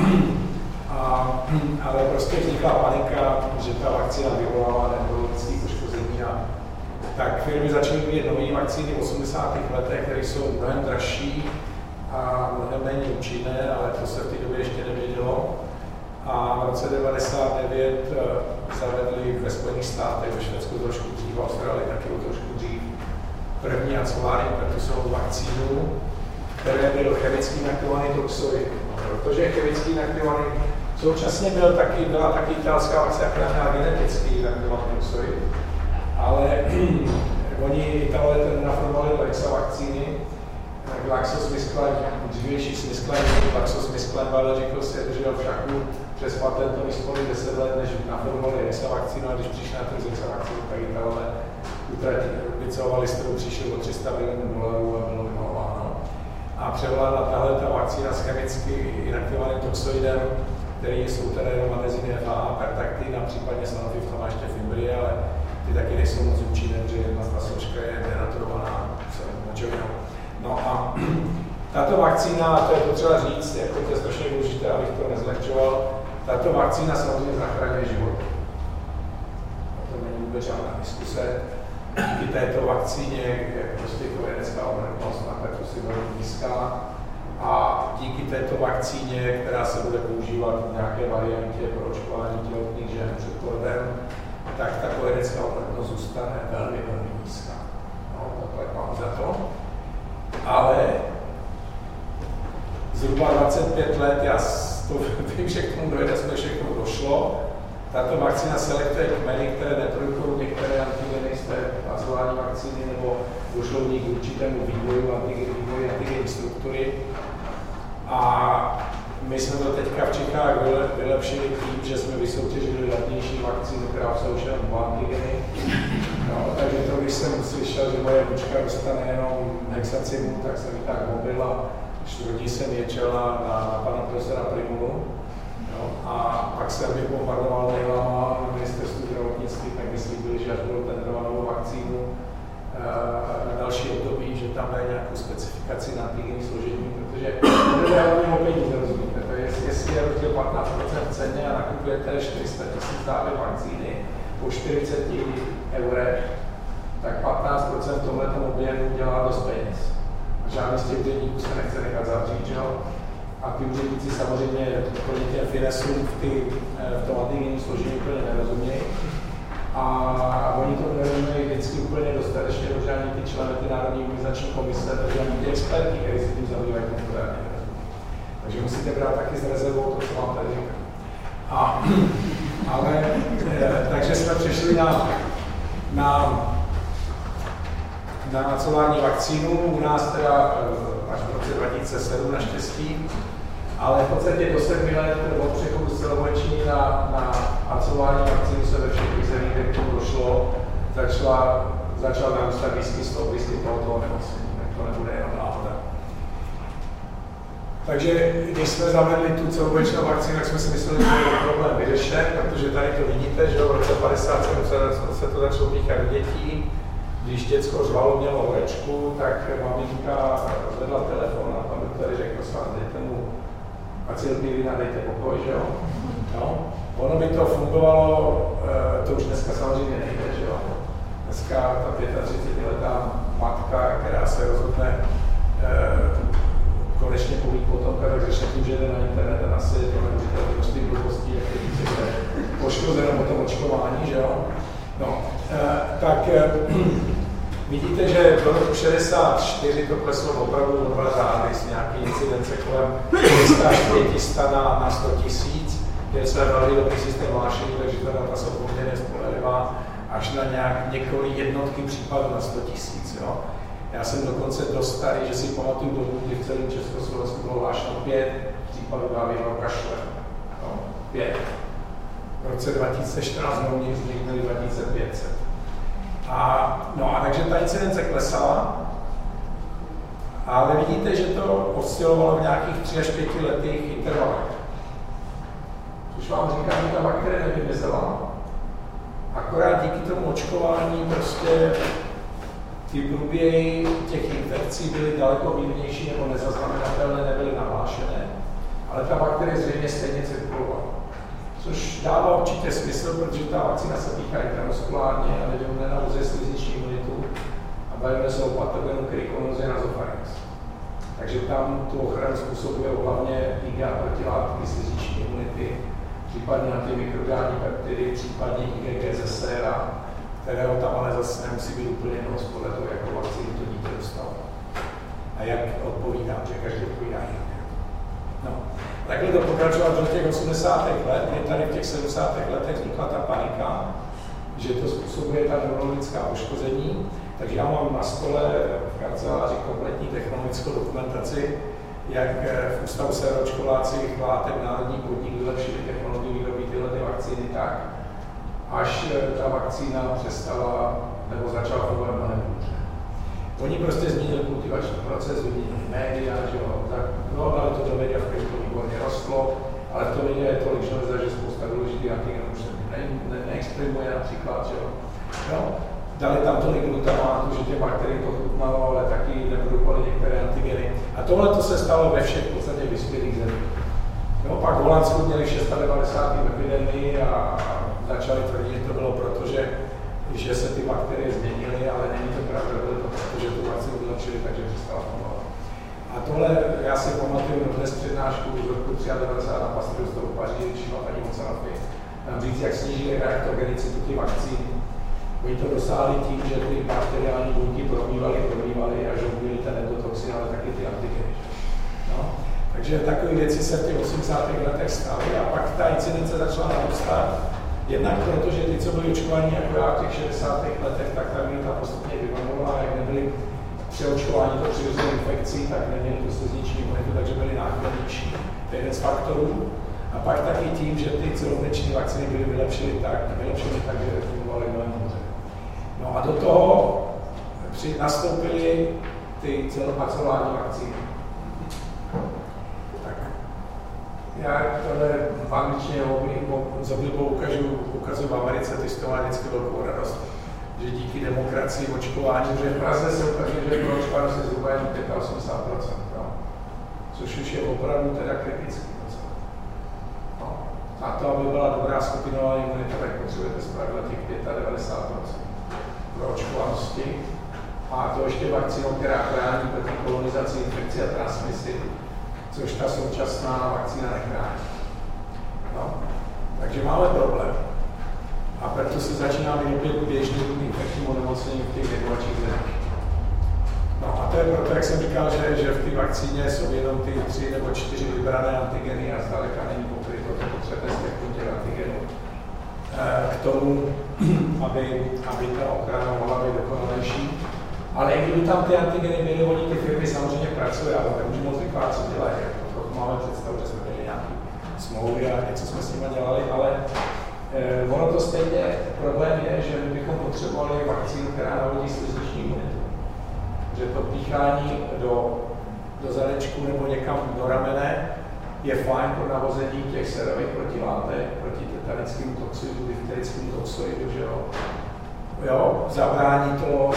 a, ale prostě vznikla panika, že ta vakcína vyvolává neurologické poškození a tak firmy začaly vyvíjet nové vakcíny v 80. letech, které jsou mnohem dražší a mnohem méně účinné, ale to se v té době ještě nevědělo. A v roce 1999 eh, zavedli ve Spojených státech, ve Švédsku trošku v Austrálii taky trošku dřív, první acování pertusovou vakcínu, které byl chemicky inaktivovaný toxoid. Protože chemicky inaktivovaný Současně byl taky, byla taky italská vakcína, která měla genetický inaktivovaný toxoid, ale oni Italové ten naformovali Lexa vakcíny, GlaxoSmithKline, dřívější SmithKline, GlaxoSmithKline Biological se držel v šachu přes patentový spory 10 let, než naformovali Lexa vakcínu a když přišli na ten Lexa vakcínu, tak Italové utratili, s kterou přišli o 300 milionů dolarů a bylo vymalováno. A převládla tahle ta vakcína s chemicky inaktivovaným toxoidem, který jsou tedy romateziny FA a pertaktin a případně Sanofi v tom ještě Fimbri, ale ty taky nejsou moc účinné, protože jedna ta složka je denaturovaná močovinou. No a tato vakcína, to je potřeba říct, jako to je strašně důležité, abych to nezlehčoval, tato vakcína samozřejmě zachraňuje život. To není vůbec žádná diskuse. I této vakcíně je prostě to vědecká umrtnost na si velmi nízká a díky této vakcíně, která se bude používat v nějaké variantě pro očkování těhotných žen před porodem, tak ta kojenecká umrtnost zůstane velmi, velmi nízká. No, takhle mám za to. Ale zhruba 25 let, já to vím, že k tomu dojde, jsme všechno došlo. Tato vakcína selektuje kmeny, které neprodukují některé antigeny z té bazování vakcíny, nebo došlo v nich k určitému vývoju antigen, vývoji antigenní struktury a my jsme to teďka v Čechách vylepšili tím, že jsme vysoutěžili levnější vakcínu, která obsahuje dva antigeny. No, takže to, když jsem slyšel, že moje bučka dostane jenom hexacimu, tak jsem jí tak mobil a čtvrtí jsem ječela na, na pana profesora Primulu. No, a pak jsem mi bombardoval mailama na ministerstvu zdravotnictví, tak mi slíbili, že až budou tendrovat novou vakcínu eh, na další období, že tam dají nějakou specifikaci na antigenní složení, protože lidé o peníze, rozumíte. To je, jestli je rozdíl 15% v ceně a nakupujete 400 tisíc dávek vakcíny po 40 eurech, tak 15% v tomhle objemu dělá dost peněz. Žádný z těch úředníků se nechce nechat zavřít, že jo? A ty úředníci samozřejmě úplně těm finesům v, ty, eh, v tom antigenním složení úplně nerozumějí. A oni to nerozumějí vždycky úplně dostatečně, protože ani ty členy ty Národní imunizační komise, takže ani ty experti, kteří se tím zabývají, tomu pořádně Takže musíte brát taky s rezervou to, co vám tady říkám. A, ale, e, takže jsme přišli na, na, na nacování vakcínu, u nás teda e, až v roce 2007 naštěstí, ale v podstatě do sedmi let od přechodu z celobolečení na, na acování vakcínu se ve všech zemích, kde tomu došlo, začala, začal narůstat výskyt z toho, výskyt tohoto onemocnění. Tak to nebude jenom náhoda. Takže když jsme zavedli tu celobolečnou vakcínu, tak jsme si mysleli, že je problém vyřešen, protože tady to vidíte, že v roce 57 se to začalo týkat dětí. Když děcko řvalo, mělo horečku, tak maminka zvedla telefon a pan doktor řekl, svá dejte mu acylpirina, dejte pokoj, že jo? No. Ono by to fungovalo, eh, to už dneska samozřejmě nejde, že jo? Dneska ta 35-letá matka, která se rozhodne eh, konečně povít potomka, tak začne tím, že jde na internet a na svět, to nemůžete množství blbostí, jak se poškozeno po tom očkování, že jo? No, tak vidíte, že do roku 64 to kleslo opravdu do dva řády s nějaký incidence kolem 300 až 500 na, na 100 tisíc, kde jsme velmi dobrý systém hlášení, takže ta data jsou poměrně spolehlivá až na nějak několik jednotky případů na 100 tisíc. Já jsem dokonce dost starý, že si pamatuju dobu, kdy v celém Československu bylo hlášeno pět případů dávého kašle. No, pět. V roce 2014 znovu vznikly 2500. A, no a takže ta incidence klesala, ale vidíte, že to oscilovalo v nějakých 3 až 5 letých intervalech. Což vám říká, že ta bakterie nevymizela, akorát díky tomu očkování prostě ty průběhy těch infekcí byly daleko mírnější nebo nezaznamenatelné, nebyly nahlášené, ale ta bakterie zřejmě stejně cirkulovala. Což dává určitě smysl, protože ta vakcína se týká intramuskulárně a lidem nenavozuje slizniční imunitu a bavíme se o patogenu Criconosia nasopharynx. takže tam tu ochranu způsobuje hlavně IgA protilátky slizniční imunity, případně antimikrobiální peptidy, případně IgG ze séra, kterého tam ale zase nemusí být úplně moc podle toho, jako vakcíny to dítě dostalo. A jak odpovídá, že každý odpovídá jinak. Takhle to pokračovat do těch 80. let, kdy tady v těch 70. letech vznikla ta panika, že to způsobuje ta neurologická poškození, takže já mám na stole v kanceláři kompletní technologickou dokumentaci, jak v Ústavu seročkolácích látek Národní podnik vylepšili technologii výroby tyhle ty vakcíny tak, až ta vakcína přestala nebo začala fungovat mnohem hůře. Oni prostě změnili kultivační proces, změnili média, že jo, tak no, dali to do média, v kterém to výborně rostlo, ale v tom je tolik železa, že spousta důležitých antigenů se ne, ne, neexprimuje například, že jo. No, dali tam tolik glutamátu, že tě bakterie to chutnalo, ale taky neprodukovali některé antigeny. A tohle to se stalo ve všech v podstatě vyspělých zemích. No, pak v Holandsku měli 690. epidemii a začali tvrdit, že to bylo proto, že, že se ty bakterie změnily, ale není to pravda, bylo to proto, že tu vakcínu vylepšili, takže přestala fungovat. A tohle já si pamatuju dnes přednášku z roku 93 na Pasteuristou v Paříži, když paní Mocarafy, tam říct, jak snížili reaktogenicitu ty vakcíny. Oni to dosáhli tím, že ty bakteriální buňky promývaly, promývaly a že ubili ten endotoxin, ale taky ty antigeny. No. Takže takové věci se v těch 80. letech staly a pak ta incidence začala narůstat. Jednak proto, že ty, co byli očkovaní jako já v těch 60. letech, tak ta imunita postupně vyvanovala, jak nebyli přeočkování do přirozených infekcí, tak neměli tu slizniční imunitu, takže byli náchylnější. To je jeden z faktorů. A pak taky tím, že ty celobuněční vakcíny byly vylepšeny tak, vylepšeny tak, že fungovaly mnohem hůře. No a do toho při, nastoupily ty celopacování vakcíny. Tak. Já tohle v angličtině z oblibou ukážu, ukazuju v Americe, z toho vždycky velkou radost, že díky demokracii očkování, že v Praze se ukazuje, že pro očkovanost je zhruba jen 85%, no? což už je opravdu teda kritický. No. A to, aby byla dobrá skupinová imunita, tak potřebujete zpravidla těch 95% pro očkovanosti. A to ještě vakcínou, která chrání proti kolonizaci infekcí a transmisi, což ta současná vakcína nechrání. No. Takže máme problém. A proto se začíná vyrobit běžným infekčním onemocněním v těch nejmladších zemích. No a to je proto, jak jsem říkal, že, že v té vakcíně jsou jenom ty tři nebo čtyři vybrané antigeny a zdaleka není pokryto to potřebné spektrum těch antigenů eh, k tomu, aby, aby ta ochrana mohla být dokonalejší. Ale i kdyby tam ty antigeny byly, oni ty firmy samozřejmě pracují, ale nemůžu moc vypadat, co dělají. Jako máme představu, že jsme měli nějaké smlouvy a něco jsme s nimi dělali, ale ono to stejně, problém je, že bychom potřebovali vakcínu, která navodí slizniční imunitu. Že to píchání do, do zadečku nebo někam do ramene je fajn pro navození těch serových protilátek proti tetanickému toxidu, difterickému toxoidu, že jo. jo zabrání to uh,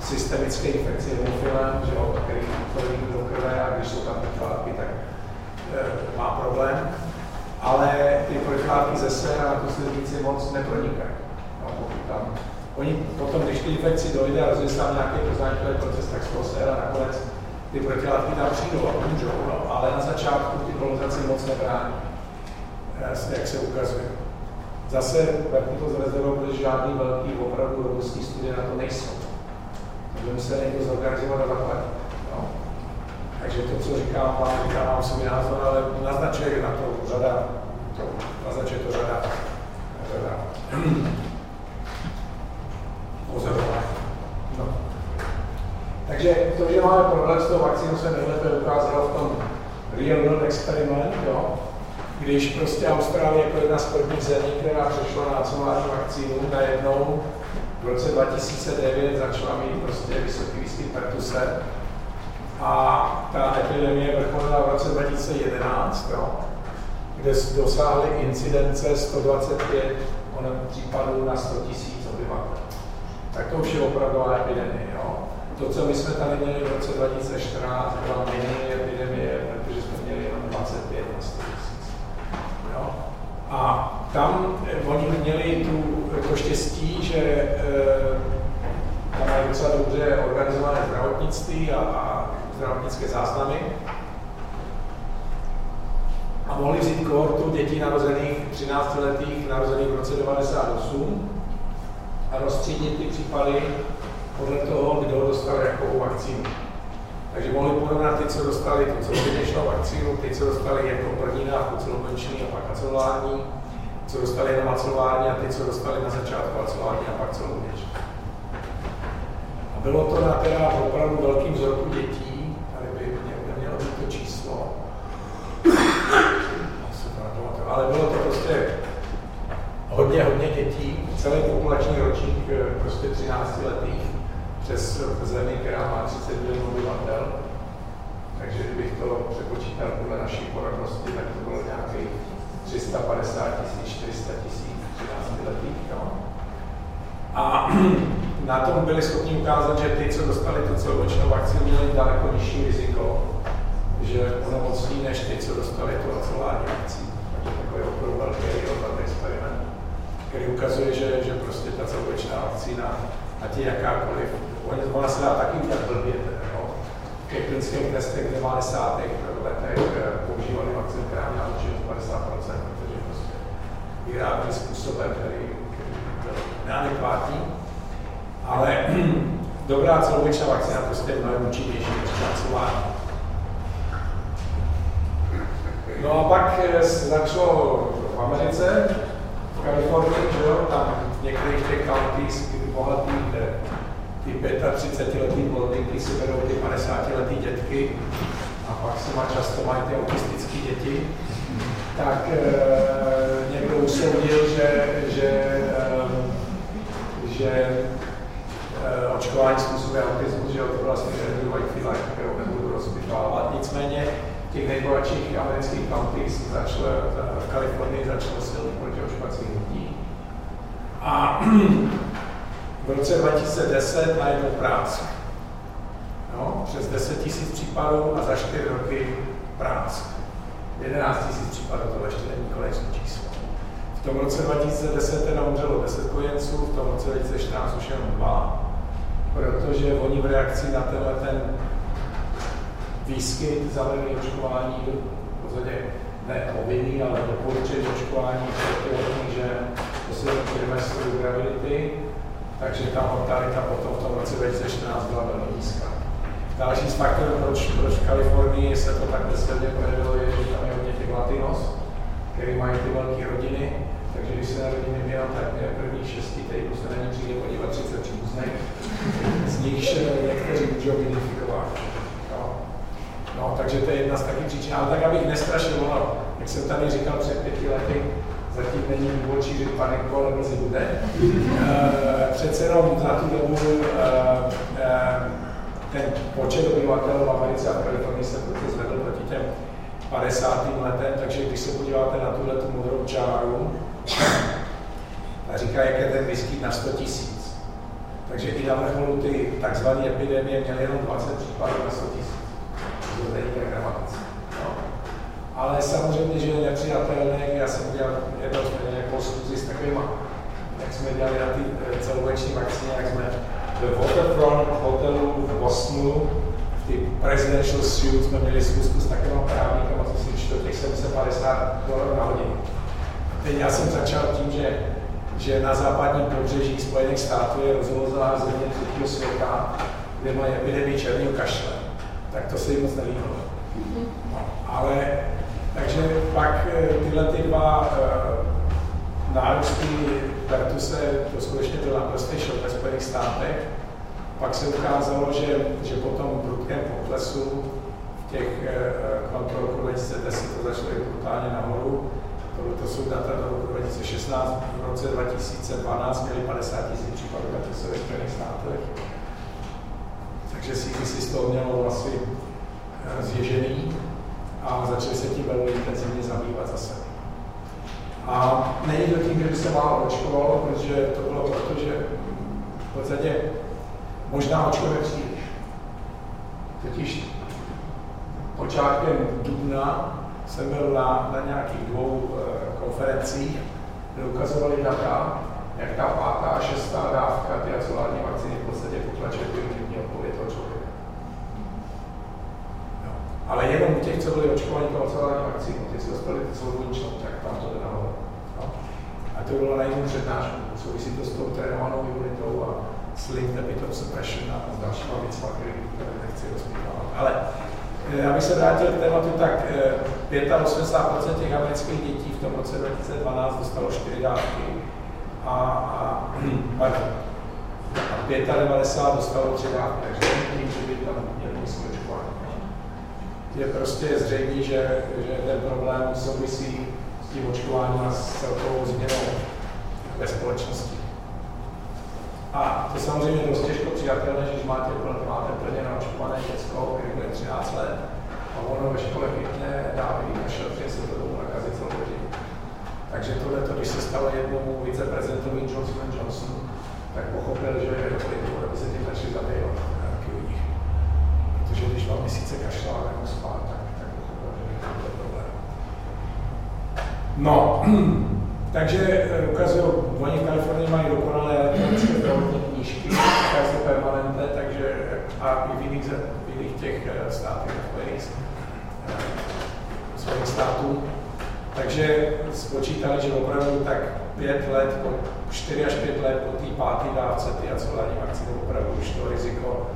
systemické infekci hemofilem, že jo, který chodí do krve a když jsou tam protilátky, tak uh, má problém. Ale ty protilátky ze se na tu sliznici moc nepronikají. No, Oni potom, když ty infekci dojde a rozvíjí se tam nějaký prozánikový proces, tak z toho séra nakonec ty protilátky tam přijdou a můžou, no, ale na začátku ty kolonizaci moc nebrání, eh, jak se ukazuje. Zase verte to z rezervou, protože žádný velký, opravdu robustní studie na to nejsou. Takže musí někdo zorganizovat a zaplatit. No. Takže to, co říkám, vám, říkám vám svůj názor, ale naznačuje na to řada, to, naznačuje to řada, řada pozorování. No. Takže to, že máme problém s tou vakcínou, se nejlépe ukázalo v tom real world experiment, jo? když prostě Austrálie jako jedna z prvních zemí, která přešla na nacionální vakcínu, najednou v roce 2009 začala mít prostě vysoký výskyt pertuse a ta epidemie vrcholila v roce 2011, jo? kde dosáhly incidence 125 případů na 100 000 obyvatel. Tak to už je opravdová epidemie. Jo? To, co my jsme tady měli v roce 2014, byla mini epidemie, protože jsme měli jenom 25 na 100 000. A tam eh, oni měli tu, to štěstí, že e, tam mají docela dobře organizované zdravotnictví a, a zdravotnické záznamy. A mohli vzít kohortu dětí narozených 13 letých, narozených v roce 98 a rozstřídit ty případy podle toho, kdo dostal jakou vakcínu. Takže mohli porovnat ty, co dostali tu celodenněčnou vakcínu, ty, co dostali jako první dávku celodenční a pak acelování, co dostali jenom acelování a ty, co dostali na začátku acelování a pak celodenněčnou. A bylo to na teda opravdu velkým vzorku dětí, tady by nemělo být to číslo, ale bylo to prostě hodně, hodně dětí, celý populační ročník eh, prostě 13 letých přes zemi, která má 30 milionů obyvatel. Takže kdybych to přepočítal podle naší porodnosti, tak to bylo nějakých 350 tisíc, 400 tisíc 13 letých. A na tom byli schopni ukázat, že ty, co dostali tu celobočnou vakcínu, měli daleko nižší riziko, že onemocní, než ty, co dostali tu ocelární vakcínu. Takže takový opravdu velký experiment, který ukazuje, že, že prostě ta celobočná vakcína, ať je jakákoliv, ona se dá taky udělat blbě, no. V těch klinických testech v 90. letech eh, používali vakcínu, která měla účinnost 50%, protože prostě vyrábí způsobem, který, který neadekvátní. Ale dobrá celobočná vakcína prostě je mnohem účinnější než pracování. No a pak eh, začalo v Americe, Kalifornii, že jo, tam v některých těch counties, bohatých, kde ty 35 letý blondinky si berou ty 50 letý dětky a pak se má často mají ty autistické děti, tak e, někdo usoudil, že, že, e, že e, očkování způsobuje autismus, že to vlastně Andrew Whitefield, kterou nebudu rozpitvávat. Nicméně těch nejbohatších amerických counties začalo, v Kalifornii začalo silný hnutí. A v roce 2010 najednou práce. No, přes 10 tisíc případů a za 4 roky práce. 11 tisíc případů, to ještě není konečné číslo. V tom roce 2010 teda umřelo 10 kojenců, v tom roce 2014 už jenom 2, protože oni v reakci na tenhle ten výskyt zavedli očkování v podstatě ne povinný, ale doporučení očkování těch že to se trimestru gravidity takže ta mortalita potom v tom roce 2014 byla velmi nízká. Další z faktorů, proč, proč v Kalifornii se to tak silně projevilo, je, že tam je hodně těch latinos, který mají ty velké rodiny, takže když se narodí měl, tak mě první šestý týdnů se na ně přijde podívat 30 příbuzných, z nichž někteří můžou identifikovat. No. takže to je jedna z takových příčin. Ale tak, abych nestrašil, ono, jak jsem tady říkal před pěti lety, zatím není důvod šířit paniku, ale brzy bude. E, přece jenom za tu dobu e, ten počet obyvatel v Americe a v Kalifornii se prostě zvedl proti těm 50. letem, takže když se podíváte na tuhle tu modrou čáru, a říká, jak je ten výskyt na 100 tisíc. Takže i na vrcholu ty tzv. epidemie měly jenom 20 případů na 100 tisíc. Není tak dramatické ale samozřejmě, že je nepřijatelné, já jsem udělal jednou jsme nějakou schůzi s takovýma, jak jsme dělali na ty eh, celoveční vakcíny, jak jsme ve Waterfront hotelu v Bostonu, v ty presidential suite jsme měli schůzku s takovými právníkama, co si čtu těch 750 dolarů na hodinu. Teď já jsem začal tím, že, že na západním pobřeží Spojených států je rozhozená země třetího světa, kde mají epidemii černého kašle. Tak to se jim moc nelíbilo. No, ale takže pak eh, tyhle ty dva uh, nárůsty Pertuse, to skutečně byl naprostý šok ve Spojených státech. Pak se ukázalo, že, že po tom prudkém poklesu v těch uh, roku 2010 to začalo brutálně nahoru. Tohle to jsou data do roku 2016. V roce 2012 měli 50 tisíc případů Pertuse ve Spojených státech. Takže CDC z toho mělo vlastně zježený a začali se tím velmi intenzivně zabývat zase. A není to tím, že by se málo očkovalo, protože to bylo proto, že v podstatě možná očkové příliš. Totiž počátkem dubna jsem byl na, na nějakých dvou e, konferencích, kde ukazovali data, jak ta pátá a šestá dávka ty acelární vakcíny v podstatě potlačuje tu imunitní odpověď toho člověka. Jo. Ale jenom u těch, co byli očkovaní toho celání vakcínu, ty, co dostali celou tak tam to jde nahoru. A to bylo na jinou přednášku, souvisí to s tou trénovanou imunitou a slim debit of suppression a s dalšíma věcmi, které nechci rozpítávat. Ale eh, bych se vrátil k tématu, tak 85% eh, těch amerických dětí v tom roce 2012 dostalo 4 dávky a, a, a 95 dostalo 3 dávky, takže tím, že by tam měli nízké očkování. Je prostě zřejmé, že, že ten problém souvisí s tím očkováním a s celkovou změnou ve společnosti. A to samozřejmě je dost těžko přijatelné, když máte, máte plně naočkované děcko, který bude 13 let, a ono ve škole pěkně dá vykašel, že se to domů nakazit celou rodinu. Takže tohle, když se stalo jednomu viceprezidentovi Johnson Johnson, tak pochopil, že je to aby se tím začali zabývat. Vám měsíce kašla nebo spát, tak, tak pochopil, že to je problém. No, takže eh, ukazují, oni v Kalifornii mají dokonalé elektronické zdravotní knížky, jsou permanentné, takže a i v jiných, v jiných těch eh, státech, Spojených, eh, Spojených států. Takže spočítali, že opravdu tak pět let, po 4 až 5 let po té páté dávce ty acelární vakcíny opravdu už to riziko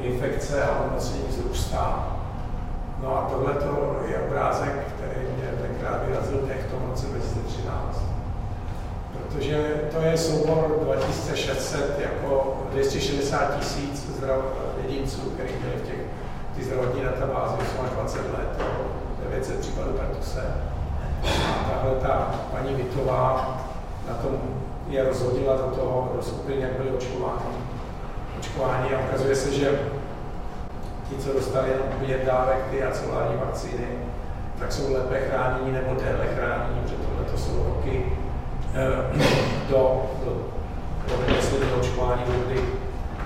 infekce a onemocnění zrůstá. No a tohle je obrázek, který mě tenkrát vyrazil dech v tom roce 2013 protože to je soubor 2600 jako 260 tisíc jedinců, který měli v těch ty zdravotní databázi 20 let, 900 případů pertuse. A tahle ta paní Vitová na tom je rozhodila do toho, do skupiny, jak byly očkováni. Očkování a ukazuje se, že ti, co dostali jenom pět dávek ty acelární vakcíny, tak jsou lépe chráněni nebo déle chráněni, protože tohle to jsou roky Eh, do, do, do do očkování, kdy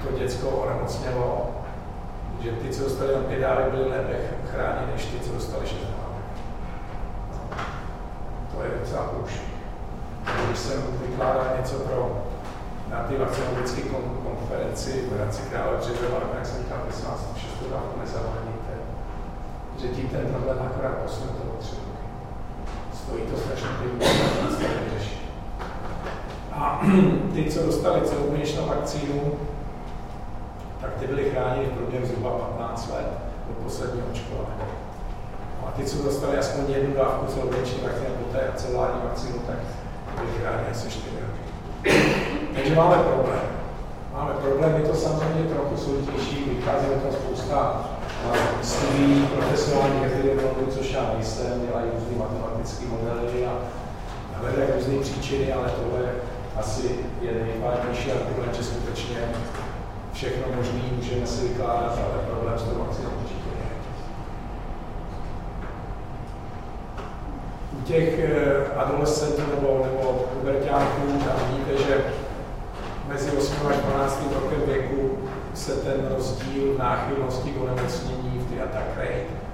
to děcko onemocnělo, že ty, co dostali na pět dávek, byly lépe chráněni, než ty, co dostali šest dávek. To je docela průšvih. Když jsem vykládal něco pro na ty vakcinologické konferenci v Hradci Krále Březova, tak jsem říkal, prosím vás, šestou dávku nezavadějte, že tím ten problém akorát posune to tři roky. Stojí to strašně peníze, nic to nevyřeší. A ty, co dostali celobuněčnou vakcínu, tak ty byly chráněny v průběhu zhruba 15 let do posledního očkování. A ty, co dostali aspoň jednu dávku celobuněčné vakcíny, poté celulární vakcínu, tak byly chráněny asi 4 roky. Takže máme problém. Máme problém, je to samozřejmě trochu složitější, vychází o tom spousta studií profesionálních epidemiologů, což já nejsem, dělají různé matematické modely a hledají různé příčiny, ale tohle asi je nejvádnější argument, že skutečně všechno možné můžeme si vykládat, ale problém s tou vakcínou určitě je. U těch eh, adolescentů nebo, nebo pubertáků tam vidíte, že mezi 8 až 12 rokem věku se ten rozdíl náchylnosti k onemocnění v ty attack rate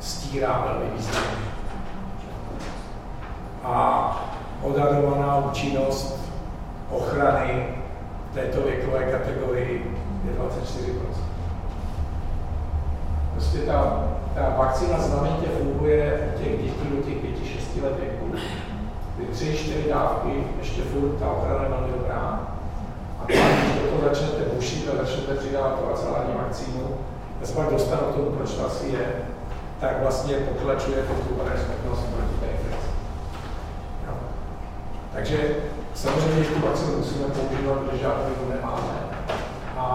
stírá velmi významně. A odhadovaná účinnost ochrany této věkové kategorii je 24 Prostě ta, ta vakcína znamenitě funguje u těch dětí do těch 5-6 let věku. Ty 3-4 dávky, ještě furt ta ochrana je velmi dobrá. A když do toho začnete bušit a začnete přidávat celání vakcínu, a pak dostanu k tomu, proč to asi je, tak vlastně pokračuje tu schopnost proti té infekci. Takže samozřejmě tu vakcínu musíme používat, protože žádnou jinou nemáme. A,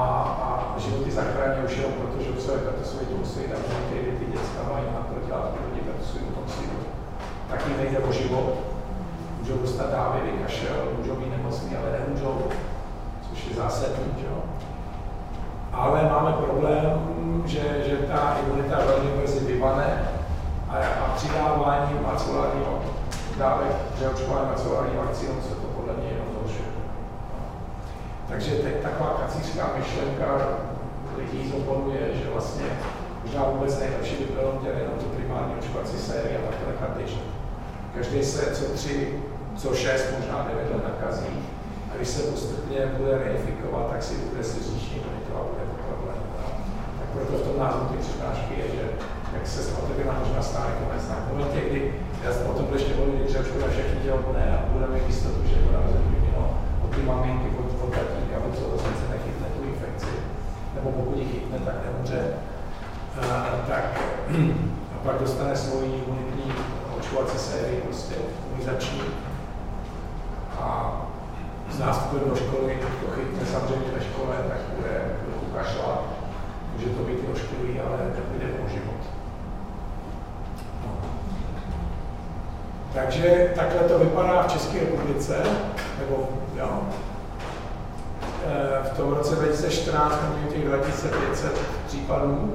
a životy zachrání už jenom proto, že obsahuje pertusový a že ty, ty děcka mají na protilátky proti pertusovému toxidu. Tak jim nejde o život. Můžou dostat dávy, kašel, můžou být nemocní, ale nemůžou, je zásadní, že jo. Ale máme problém, že, že ta imunita velmi brzy vyvane a, a přidáváním acelárního dávek přeočkování na solární vakcínou se to podle mě jenom zhoršuje. Takže teď taková kacířská myšlenka lidí zoponuje, že vlastně možná vůbec nejlepší by bylo dělat jenom tu primární očkovací sérii a pak nechat běžet. Každý se co tři, co šest, možná devět let nakazí A když se postupně bude reifikovat, tak si bude si říční a bude to problém. Tak proto v tom názvu ty překážky je, že jak se s otevřená možná stane konec. Na momentě, kdy já o tom bude ještě mluvit, že očku na všechny těhotné a budeme mít jistotu, že to narozený vyměno od ty maminky, od, od tatínka, od sourozenci nechytne tu infekci, nebo pokud ji chytne, tak nemůže, a, tak a pak dostane svoji imunitní očkovací sérii, prostě imunizační a z nástupem do školy, to chytne samozřejmě ve škole, tak bude trochu kašlat. Může to být i ošklivý, ale nepůjde o život. No. Takže takhle to vypadá v České republice, nebo jo. E, v tom roce 2014 jsme těch 2500 případů,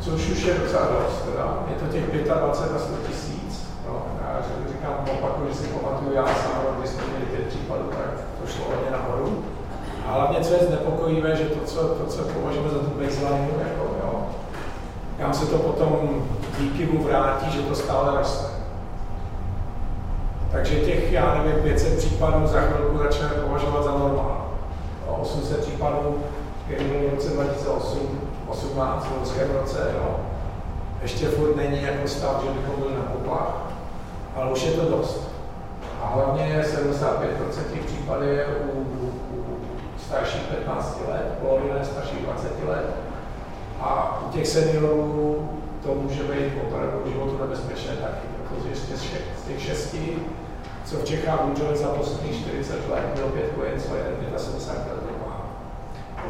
což už je docela dost, teda. je to těch 25 a 100 tisíc. No, já říkám opakuju, že si pamatuju, já sám, když jsme měli pět případů, tak to šlo hodně nahoru. A hlavně, co je znepokojivé, že to, co, to, co považujeme za tu baseline, jako, jo, kam se to potom díky mu vrátí, že to stále roste. Takže těch, já nevím, 500 případů za chvilku začneme považovat za normál. 800 případů, který byl v roce 2008, 18, v loňském roce, jo. Ještě furt není jako stav, že bychom byli na poplach, ale už je to dost. A hlavně 75% těch případů je u, u starších 15 let, polovina starších 20 let. A u těch seniorů to může být opravdu životu nebezpečné taky, protože z těch šesti, co v Čechách umřeli za posledních 40 let, bylo pět kojenců jeden 75 let doma.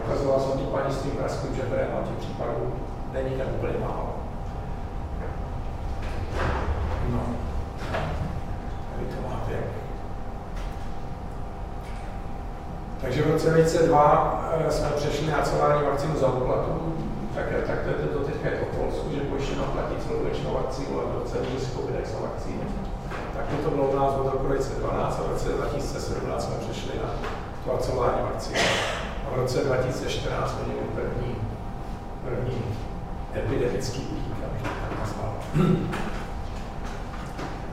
Ukazoval jsem tu paní s tím praským žebrem a těch případů není tak úplně málo. No. Tady to máte jak. Takže v roce 2002 eh, jsme přešli na celání vakcínu za úplatu, tak, tak to je to teďka je to v Polsku, že pojišťovna platí celou vakcínu a v roce koupit extra vakcínu. Tak to bylo u nás od roku 2012 a v roce 2017 jsme přešli na to akcelování vakcíny. A v roce 2014 jsme měli první, první epidemický pík, to tak nazval.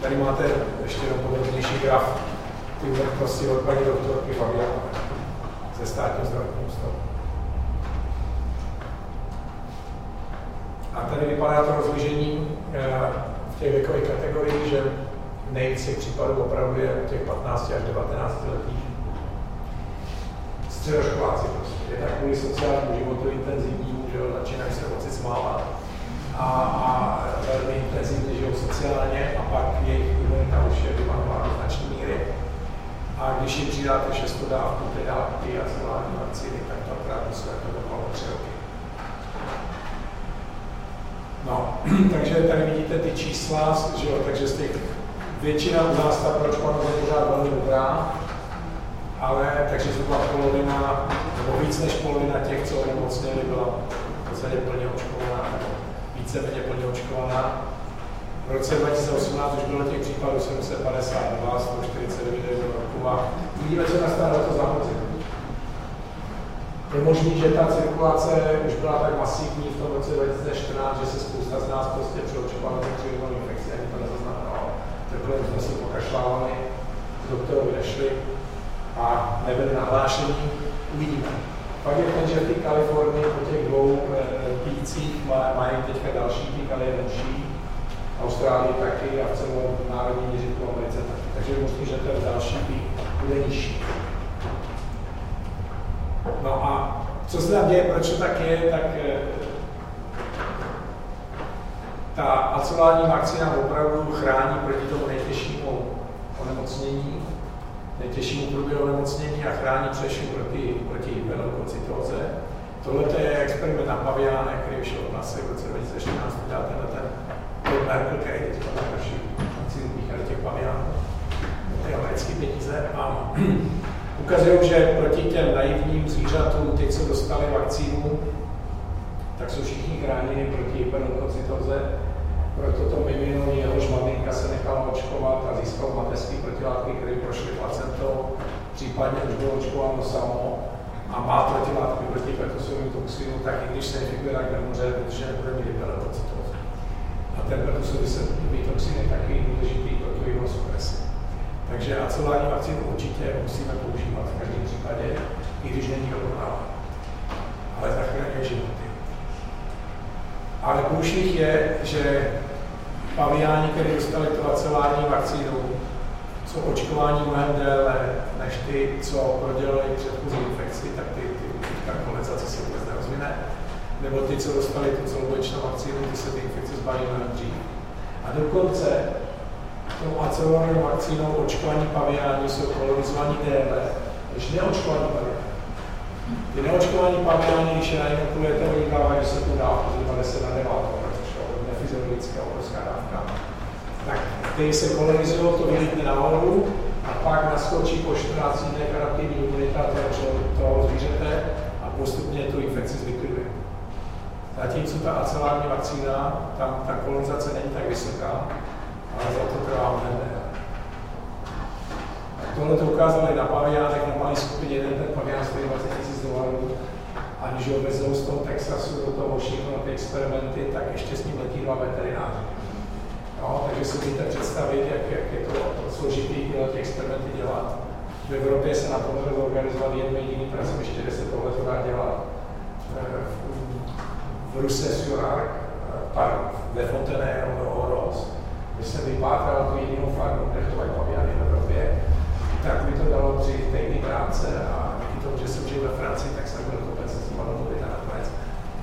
Tady máte ještě jenom podrobnější graf ty mrtvosti od paní doktorky Fabiana ze státního zdravotního ústavu. A tady vypadá to rozložení eh, v těch věkových kategoriích, že nejvíce případů opravdu je těch 15 až 19 letých středoškoláci prostě. Je tak kvůli sociálnímu životu intenzivnímu, že začínají se moci smávat a, a velmi intenzivně žijou sociálně a pak jejich imunita už je míry. A když jim přidáte šestou dávku té dávky a celání vakcíny, tak to opravdu se to dopadlo tři roky. No, takže tady vidíte ty čísla, že jo, takže z těch většina u nás ta pročkovanost je pořád velmi dobrá, ale takže zhruba polovina, nebo víc než polovina těch, co onemocněli, byla v podstatě plně očkovaná, nebo víceméně plně očkovaná. V roce 2018 už bylo těch případů 752, 149 do roku a vidíme, co nastane to za Je možné, že ta cirkulace už byla tak masivní v tom roce 2014, že se spousta z nás prostě přeočkovala křivnou infekci, ani to nezaznamenalo. Teprve jsme si pokašlávali, doktorovi nešli a nebyli nahlášení. Uvidíme. Pak je ten, že ty Kalifornie po těch dvou e, pících mají teďka další pík, ale je menší. Austrálii taky a v celém národní měřitku Americe taky. Takže je možný, že ten další pík bude nižší. No a co se tam děje, proč to tak je, tak e, ta acelální vakcína opravdu chrání proti tomu nejtěžšímu onemocnění, nejtěžšímu průběhu onemocnění a chrání především proti, proti hyperleukocytóze. Tohle je experiment na paviánech, který vyšel v NASA v roce 2014, udělal tenhle ten Merkel, který teď na naší vakcínu těch paviánů, ty americké peníze a ukazují, že proti těm naivním zvířatům, ty, co dostali vakcínu, tak jsou všichni chráněni proti hyperleukocytóze, proto to mimino, jehož maminka se nechala očkovat a získal mateřský protilátky, které prošly placentou, případně už bylo očkováno samo a má protilátky proti pertusovým toxinu, tak i když se infikuje, tak nemůže, protože nebude mít hyperleukocytózu. A ten pertusový toxin je taky důležitý pro tu jeho supresi. Takže acelární vakcínu určitě musíme používat v každém případě, i když není dokonalá. Ale zachraňuje životy. Ale průšvih je, že paviáni, kteří dostali tu acelární vakcínu, jsou očkování mnohem déle než ty, co prodělali předchozí infekci, tak ty, ty, ta kolonizace se vůbec nerozvine. Nebo ty, co dostali tu celoboječnou vakcínu, ty se ty infekce zbaví mnohem dřív. A dokonce tou acelovanou vakcínou očkovaní paviáni jsou kolonizovaní déle než neočkovaní paviáni. Ty neočkovaní paviáni, když je nainokulujete, oni dávají vysokou dávku z 90 na 9, což je nefyziologická obrovská dávka. Tak ty se kolonizují, to vylítne nahoru a pak naskočí po 14 dnech adaptivní imunita toho, toho zvířete a postupně tu infekci zlikviduje. Zatímco ta acelární vakcína, tam ta kolonizace není tak vysoká, ale za to trvá mnohem Tohle to ukázali na paviánech, na malé skupině, jeden ten pavián stojí 20 000 dolarů a když ho vezou z toho Texasu do toho na ty experimenty, tak ještě s ním letí dva veterináři. No, takže si můžete představit, jak, jak je to složitý tyhle ty experimenty dělat. V Evropě se nám povedlo organizovat jedno jediný pracoviště, kde se tohle to dá dělat. Eh, v Ruse sur park ve Fontenay o Kde se vypátral tu jedinou farmu, kde chovají paviany v Evropě, tak by to dalo tři týdny práce a díky tomu, že jsem žil ve Francii, tak jsem byl schopen se s tím domluvit a nakonec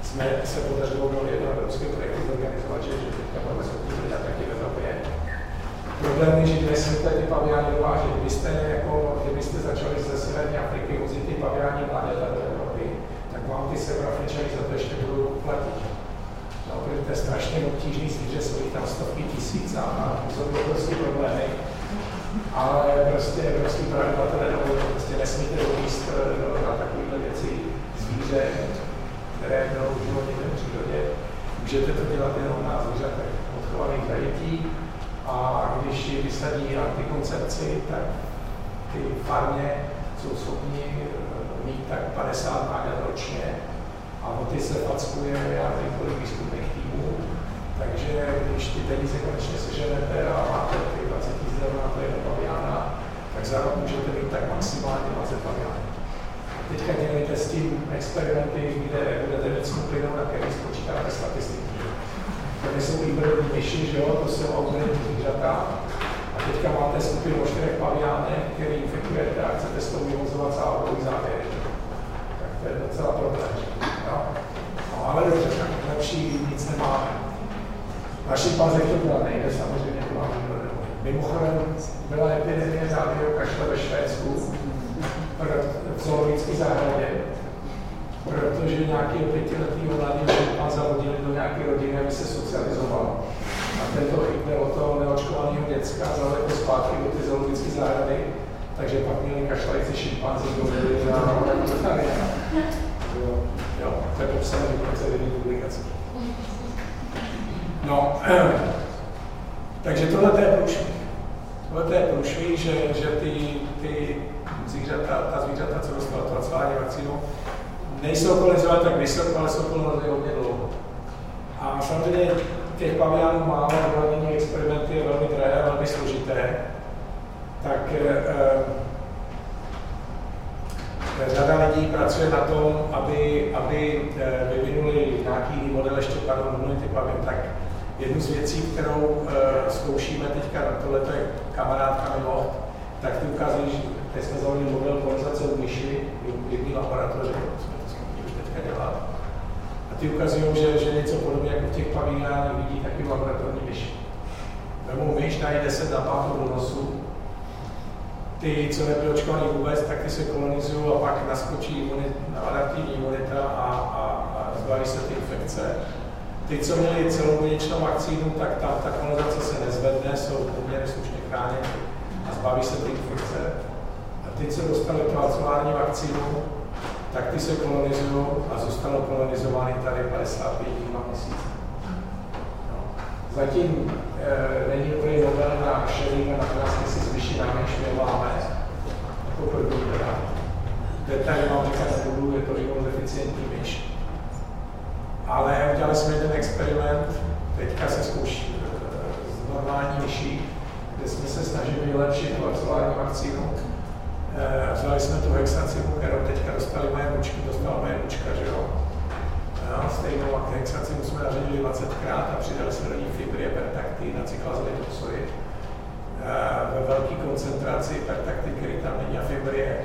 jsme se podařilo do jednoho evropského projektu zorganizovat, že, že teďka budeme schopni to dělat taky v Evropě. Problém je, že dnes se ty paviány dovážet. Kdybyste, jako, kdybyste začali ze Severní Afriky vozit ty paviány mladé do Evropy, tak vám ty Severafričany za to ještě budou platit. No, protože to je strašně obtížný zvíře, jsou tam stovky tisíc a jsou to prostě problémy. Ale prostě evropský pravidla to nedovolí, prostě nesmíte dovíst eh, na takovéhle věci zvíře, které bylo v životě v přírodě. Můžete to dělat jenom na zvířatech odchovaných zajetí a když vysadí antikoncepci, tak ty farmě jsou schopni eh, mít tak 50 nágat ročně. A o ty se fackuje, já nevím, kolik výzkumných týmů, takže když ty peníze konečně seženete a máte ty 20 000 eur na to jedno paviána, tak za rok můžete mít tak maximálně 20 paviánů. Teďka dělejte s tím experimenty, kde budete mít skupinu, na které spočítáte statistiky. Tady jsou hybridní myši, že jo, to jsou autonomní zvířata. A teďka máte skupinu o čtyřech paviánech, který infekujete a chcete s tou vyvozovat závodový závěr. Tak to je docela problém. No. no ale dobře, lepší nic nemáme. Naši pazech to byla nejde, samozřejmě to máme Mimochodem byla epidemie závěru kašle ve Švédsku v zoologické zahradě, protože nějaký pětiletý mladý šimpan zavodili do nějaké rodiny, aby se socializoval. A tento chytne od toho neočkovaného děcka, vzal jako zpátky do ty zoologické zahrady, takže pak měli kašlající šimpanzi do na Jo, to je popsané v publikaci. No, takže tohle je průšvih. Tohle je průšvih, že, že ty, ty zvířata, ta zvířata, co dostala tu ocelární vakcínu, nejsou kolonizované tak vysoko, ale jsou kolonizované hodně dlouho. A samozřejmě těch paviánů málo, provádění experimenty je velmi drahé, velmi složité, tak eh, eh, řada lidí pracuje na tom, aby, aby eh, vyvinuli nějaký model ještě pardon, ty pavián, tak Jednu z věcí, kterou uh, zkoušíme teďka, tohle je kamarádka mimo, tak ty ukázali, že teď jsme zavolili model polarizace u myši, v jedné laboratoři, jsme to schopni teďka dělat. A ty ukazují, že, že něco podobně jako v těch pavilánech vidí taky v laboratorní myši. Vemou myš, dají 10 na pátou do nosu, ty, co nebyly očkovaný vůbec, tak ty se kolonizují a pak naskočí imunit, adaptivní imunita a, a, a zbaví se ty infekce. Ty, co měli celobuněčnou vakcínu, tak ta, ta kolonizace se nezvedne, jsou poměrně slušně chráněni a zbaví se ty infekce. A ty, co dostali placelární vakcínu, tak ty se kolonizují a zůstanou kolonizovány tady 55 měsíce. No. Zatím e, není dobrý model na šelík a na 15 měsíc vyšší námi, než my máme. Jako první teda. Detaily vám říkat je to imunodeficientní myš ale udělali jsme jeden experiment, teďka se zkouší z normální myší, kde jsme se snažili vylepšit tu akcelární vakcínu. E, vzali jsme tu hexacimu, kterou teďka dostali moje ručky, dostala moje ručka, že jo. No, stejnou hexacimu jsme naředili 20krát a přidali jsme do ní fibry, pertaktin a cyklazový toxoid. E, ve velké koncentraci pertaktin, který tam není a fibry.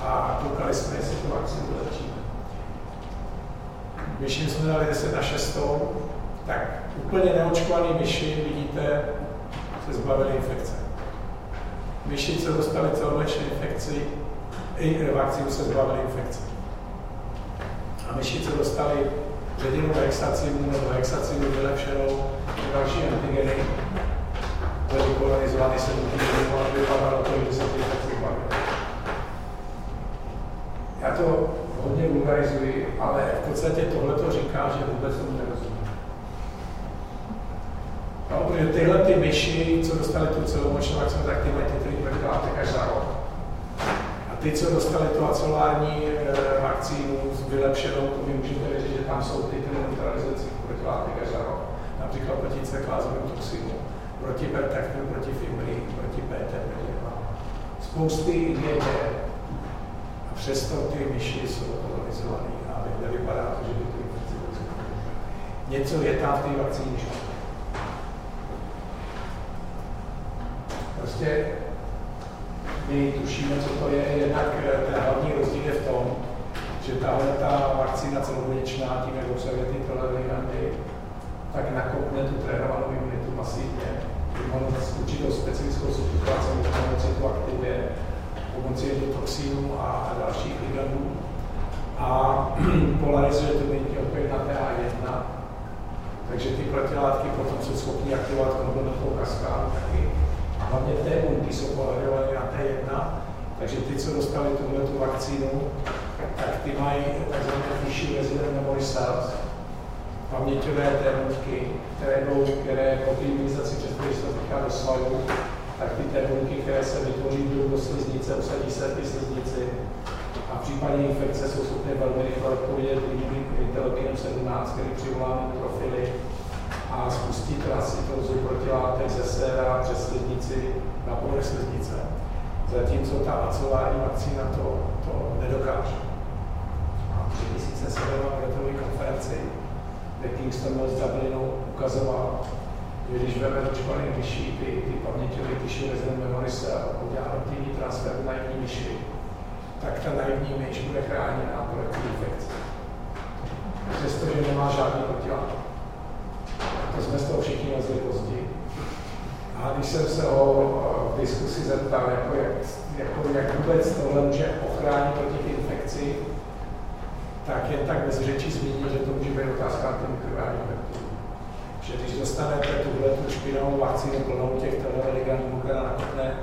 A koukali jsme, jestli tu vakcínu Myši jsme dali 10 na 6, tak úplně neočkovaný myši, vidíte, se zbavili infekce. Myši, co dostali celoročně infekci, i vakcínu se zbavili infekce. A myši, co dostali ředinou hexacimu nebo hexacimu vylepšenou další antigeny, byly kolonizovány se a vypadalo to, že se ty infekce zbavili. Já to hodně vulgarizuji, ale v podstatě tohle to říká, že vůbec tomu nerozumím. No, protože tyhle ty myši, co dostali tu celomočnou vakcínu, tak ty mají ty až za rok. A ty, co dostali tu acelární e, vakcínu vylepšenou, to vy můžete věřit, že tam jsou ty neutralizací protilátek až za rok. Například proti ceklázovému toxinu, proti pertaktinu, proti fibri, proti PT, Spousty IgG, přesto ty myši jsou kolonizované a nevypadá to, že by to infekci Něco je tam v té vakcíně Prostě my tušíme, co to je, jednak eh, ten hlavní rozdíl je v tom, že tahle ta vakcína celobuněčná, tím, jak obsahuje ty toleranty, tak nakopne tu trénovanou imunitu masivně, určitou specifickou substituci monocytu aktivuje, pomocí endotoxinů a, dalších ligandů a polarizuje tu imunitní odpověď na TH1, takže ty protilátky potom jsou schopny aktivovat komplementovou kaskádu taky. A hlavně té buňky jsou polarizované na T1, takže ty, co dostali tuhle tu vakcínu, tak ty mají tzv. vyšší resident memory cells, paměťové té buňky, které jdou, které po té imunizaci přes to do svalů, tak ty terbunky, které se vytvoří, do sliznice, usadí se ty sliznici případě infekce jsou schopny velmi rychle odpovědět interleukinem 17, který přivolá profily a spustí transcytózu protilátek ze séra přes sliznici na povrch sliznice. Zatímco ta acelární vakcína to, to nedokáže. A tři měsíce se na konferenci, kde Kingston Wells Dublinu ukazoval, že když vezme očkovaný myší, ty, ty paměťové tyši rezident memory cell, udělá aktivní transfer na naivní myši, tak ta naivní myš bude chráněna proti infekci. Přestože nemá žádný protilátky. To jsme z toho všichni lezli později. A když jsem se ho v diskusi zeptal, jako jak, jako jak vůbec tohle může ochránit proti infekci, tak jen tak bez řeči zmínil, že to může být otázka antimikrobiální že když dostanete tuhle tu špinavou vakcínu plnou těch ligandů, která nakopne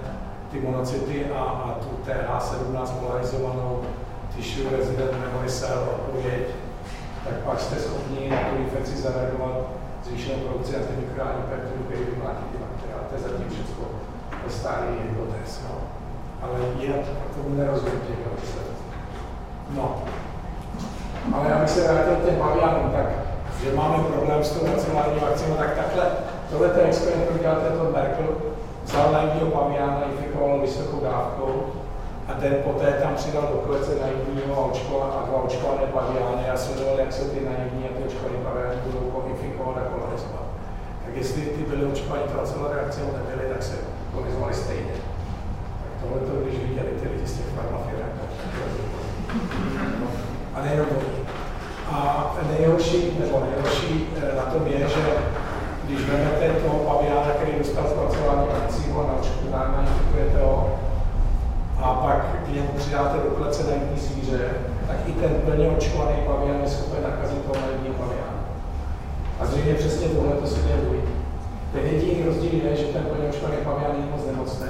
ty monocyty a, a tu TH17 polarizovanou tissue resident memory cell odpověď, tak pak jste schopni na tu infekci zareagovat zvýšenou produkci antimikrobiální peptidů, který vymlátí ty bakterie. To je zatím všechno ve stádii hypotéz. No. Ale jinak tomu nerozumím těch No. Ale já bych se vrátil těm pavianům, tak že máme problém s tou nacionální vakcínou, tak takhle, tohle ten experiment, který dělal tento Merkel, vzal naivního paviána, infikoval vysokou dávkou a den poté tam přidal do kolece naivního a, očkova, a dva očkované paviány a sledoval, jak se ty naivní a ty očkované paviány budou infikovat a kolonizovat. Tak jestli ty byly očkovaní celé reakce nebyly, tak se kolonizovali stejně. Tak tohle to, když viděli ty lidi z těch farmafirem, tak a. A nejhorší, nebo nejhorší eh, na tom je, že když vezmete toho paviána, který dostal zpracování vakcínu a nainfikujete ho, a pak k němu přidáte do klece naivní zvíře, tak i ten plně očkovaný pavián je schopen nakazit toho naivního paviána. A zřejmě přesně tohle to se děje Ten jediný rozdíl je, že ten plně očkovaný pavián je moc nemocný.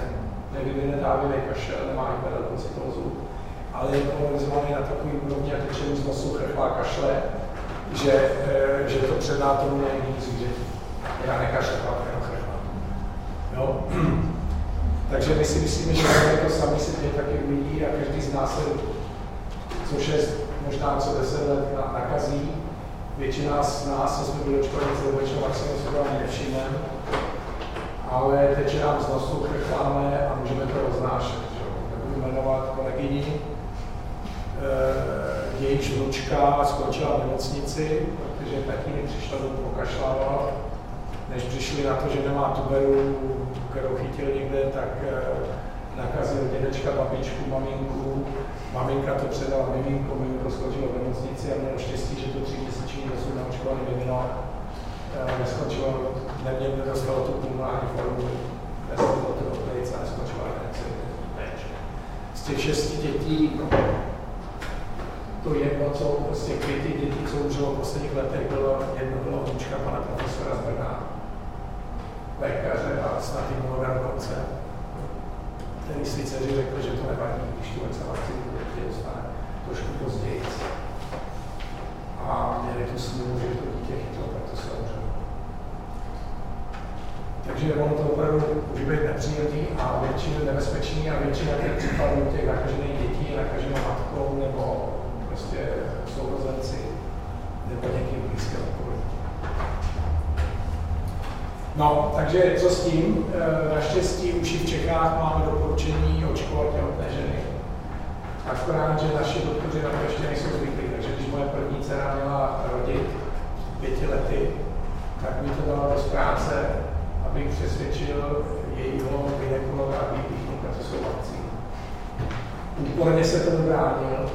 Nevyvine dávivý kašel, nemá hyperalkocytózu ale je polarizovaný na takový úrovni a teče z nosu chrchlá kašle, že, e, že to předá tomu nějaký zvířeti. Nekašle, ale jenom chrchlá. Jo? Takže my si myslíme, že to sami si mě taky uvidí a každý z nás se, což je možná co deset let nakazí. Většina z nás, co jsme byli očkovaní celou vakcínou, se to ani nevšimneme. Ale teče nám z nosu, chrcháme a můžeme to roznášet. Nebudu jmenovat kolegyni, e, jejíž vnučka skončila v nemocnici, protože mi přišla do pokašlávat. Než přišli na to, že nemá tuberu, kterou chytil někde, tak e, nakazil dědečka, babičku, maminku. Maminka to předala miminku, miminko skončilo v nemocnici a mělo štěstí, že to tři měsíční dosud naočkovaný mimino e, neskončilo neměl, nedostal tu pulmální formu, neskončilo to do a neskončilo péče. Z těch šesti dětí, to jedno, co z těch pěti dětí, co umřelo v posledních letech, bylo, jedno bylo vnučka pana profesora z Brna, lékaře a snad i mluvil dokonce, který si dceři řekl, že to nevadí, když tu vakcinaci dítě dostane trošku později. A měli tu smůlu, že to dítě chytlo, tak to se umřelo. Takže ono to opravdu může být nepříjemný a většinu nebezpečný a většina těch případů těch nakažených dětí je nakaženou matkou nebo prostě sourozenci nebo někým blízké okolí. No, takže co s tím? E, naštěstí už v Čechách máme doporučení očkovat těhotné ženy. Akorát, že naši doktoři na to ještě nejsou zvyklí, takže když moje první dcera měla rodit pěti lety, tak mi to dalo dost práce, abych přesvědčil jejího gynekologa, aby vypíchnuka, co jsou vakcíny. Úporně se to bránil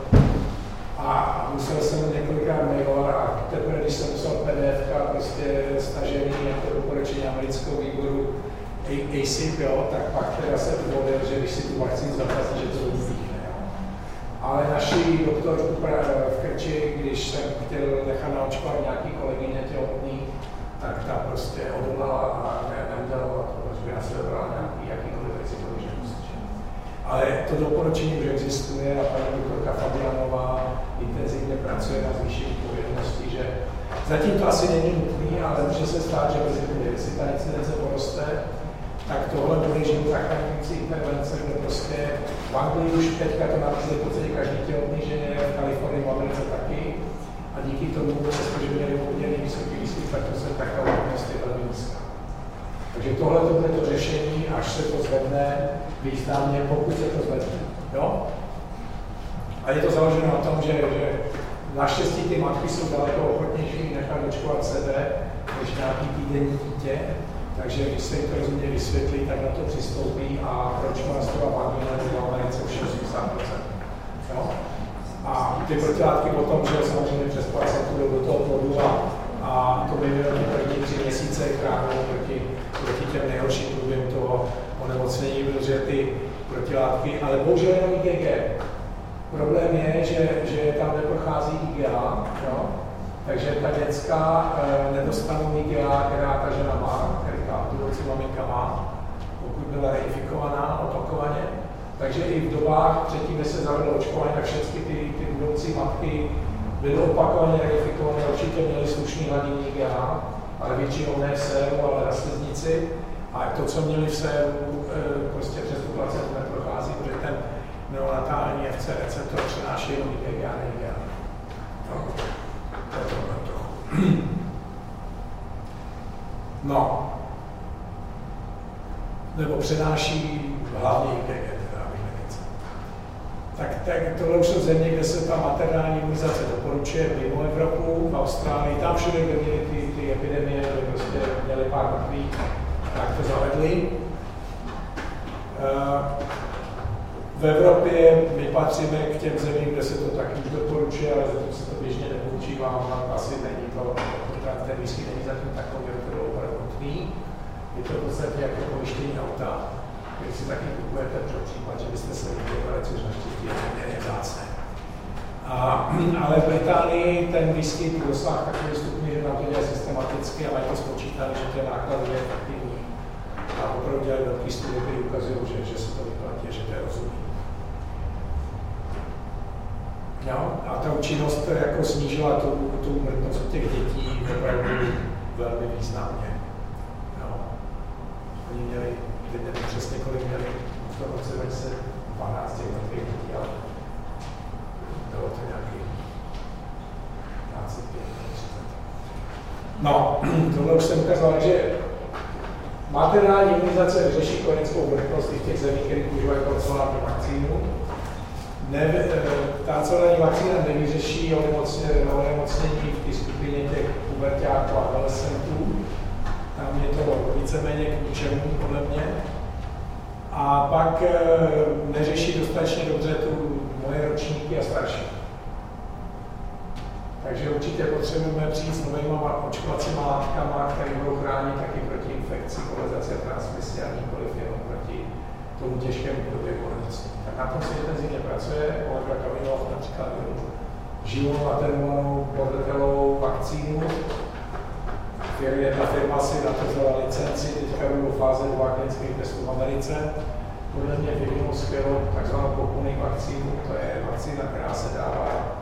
a musel jsem několikrát mailovat a teprve, když jsem musel PDF prostě stažený jako doporučení amerického výboru ACIP, jo, tak pak teda se dovolil, že když si tu vakcínu zaplatí, že to vypíchne. Ale naši doktor v Krči, když jsem chtěl nechat naočkovat nějaký kolegyně těhotný, tak ta prostě odolala a ne, neudělala to, protože by nás vybrala nějaký jakýkoliv rizikový Ale to doporučení už existuje a paní doktorka Fabianová intenzivně pracuje na zvýšení povědomosti, že zatím to asi není nutné, ale může se stát, že si ta incidence poroste, tak tohle bude zachraňující intervence, kde prostě v Anglii už teďka to nabízí v podstatě každý těhotný ženě, v Kalifornii, v Americe taky, a díky tomu, přestože měli poměrně vysoký výskyt se tak ta úmrtnost je velmi nízká. Takže tohle to bude to řešení, až se to zvedne významně, pokud se to zvedne. Jo? A je to založeno na tom, že, že naštěstí ty matky jsou daleko ochotnější nechat očkovat sebe, než nějaký týdenní dítě, takže když se jim to rozumně vysvětlí, tak na to přistoupí a proč má toho v Americe už 60%. Jo? A ty protilátky potom, že samozřejmě přes placentu jdou do toho plodu a, a to by mělo ty první tři měsíce chránit proti, proti těm nejhorším průběhům toho onemocnění, protože ty protilátky, ale bohužel jenom IgG. Problém je, že, že tam neprochází IgA, jo? takže ta dětská e, nedostanou IgA, která ta žena má, která budoucí maminka má, pokud byla reifikovaná opakovaně, takže i v dobách předtím, než se zavedlo očkování, tak všechny ty, ty budoucí matky byly opakovaně verifikované, určitě měly slušný hladiny IgA, ale většinou ne v séru, ale na sliznici. A to, co měli v séru, e, prostě přes tu placentu neprochází, protože ten neonatální FC receptor přenáší jenom IgA, IgA. No, to je to trochu. No, nebo přenáší hlavně IgG tak, tak tohle už jsou země, kde se ta maternální imunizace doporučuje mimo Evropu, v Austrálii, tam všude, kde měli epidemie, kde prostě měli pár mrtvých, tak to zavedli. Uh, v Evropě my patříme k těm zemím, kde se to taky už doporučuje, ale zatím se to běžně nepoužívá, asi není to, ten výskyt není zatím takový, že to bylo opravdu nutný. Je to v podstatě jako pojištění auta když si taky kupujete pro případ, že byste se vybírali, což naštěstí je poměrně vzácné. A, ale v Británii ten výskyt dosáhl takový stupně, že na to je systematicky a mají to spočítali, že to je nákladově efektivní. A opravdu dělají velký studie, které ukazují, že, že se to vyplatí, že to je rozumný. No, a ta účinnost jako snížila tu, tu umrtnost těch dětí opravdu velmi významně. No. Oni měli teď nevím přesně, kolik měli v tom roce 2012 těch mrtvých dětí, ale bylo to nějaký 25 30. No, tohle už jsem ukázal, že Materiální imunizace vyřeší chronickou vrchnost i v těch zemích, které používají konsolární vakcínu. Ne, eh, ta celá vakcína nevyřeší onemocnění v té skupině těch pubertáků a adolescentů. Tam je to víceméně k ničemu, podle mě. A pak e, neřeší dostatečně dobře tu moje ročníky a starší. Takže určitě potřebujeme přijít s novými očkovacími látkami, které budou chránit taky proti infekci, kolonizaci a transmisi a nikoliv jenom proti tomu těžkému průběhu onemocnění. Tak na tom se intenzivně pracuje. Kolega Kamilov například živou atenuovanou bordelovou vakcínu, jedna firma si na to vzala licenci, teďka budou fáze 2 klinických testů v Americe. Podle mě vyvinul skvělou takzvanou pokuny vakcínu, to je vakcína, která se dává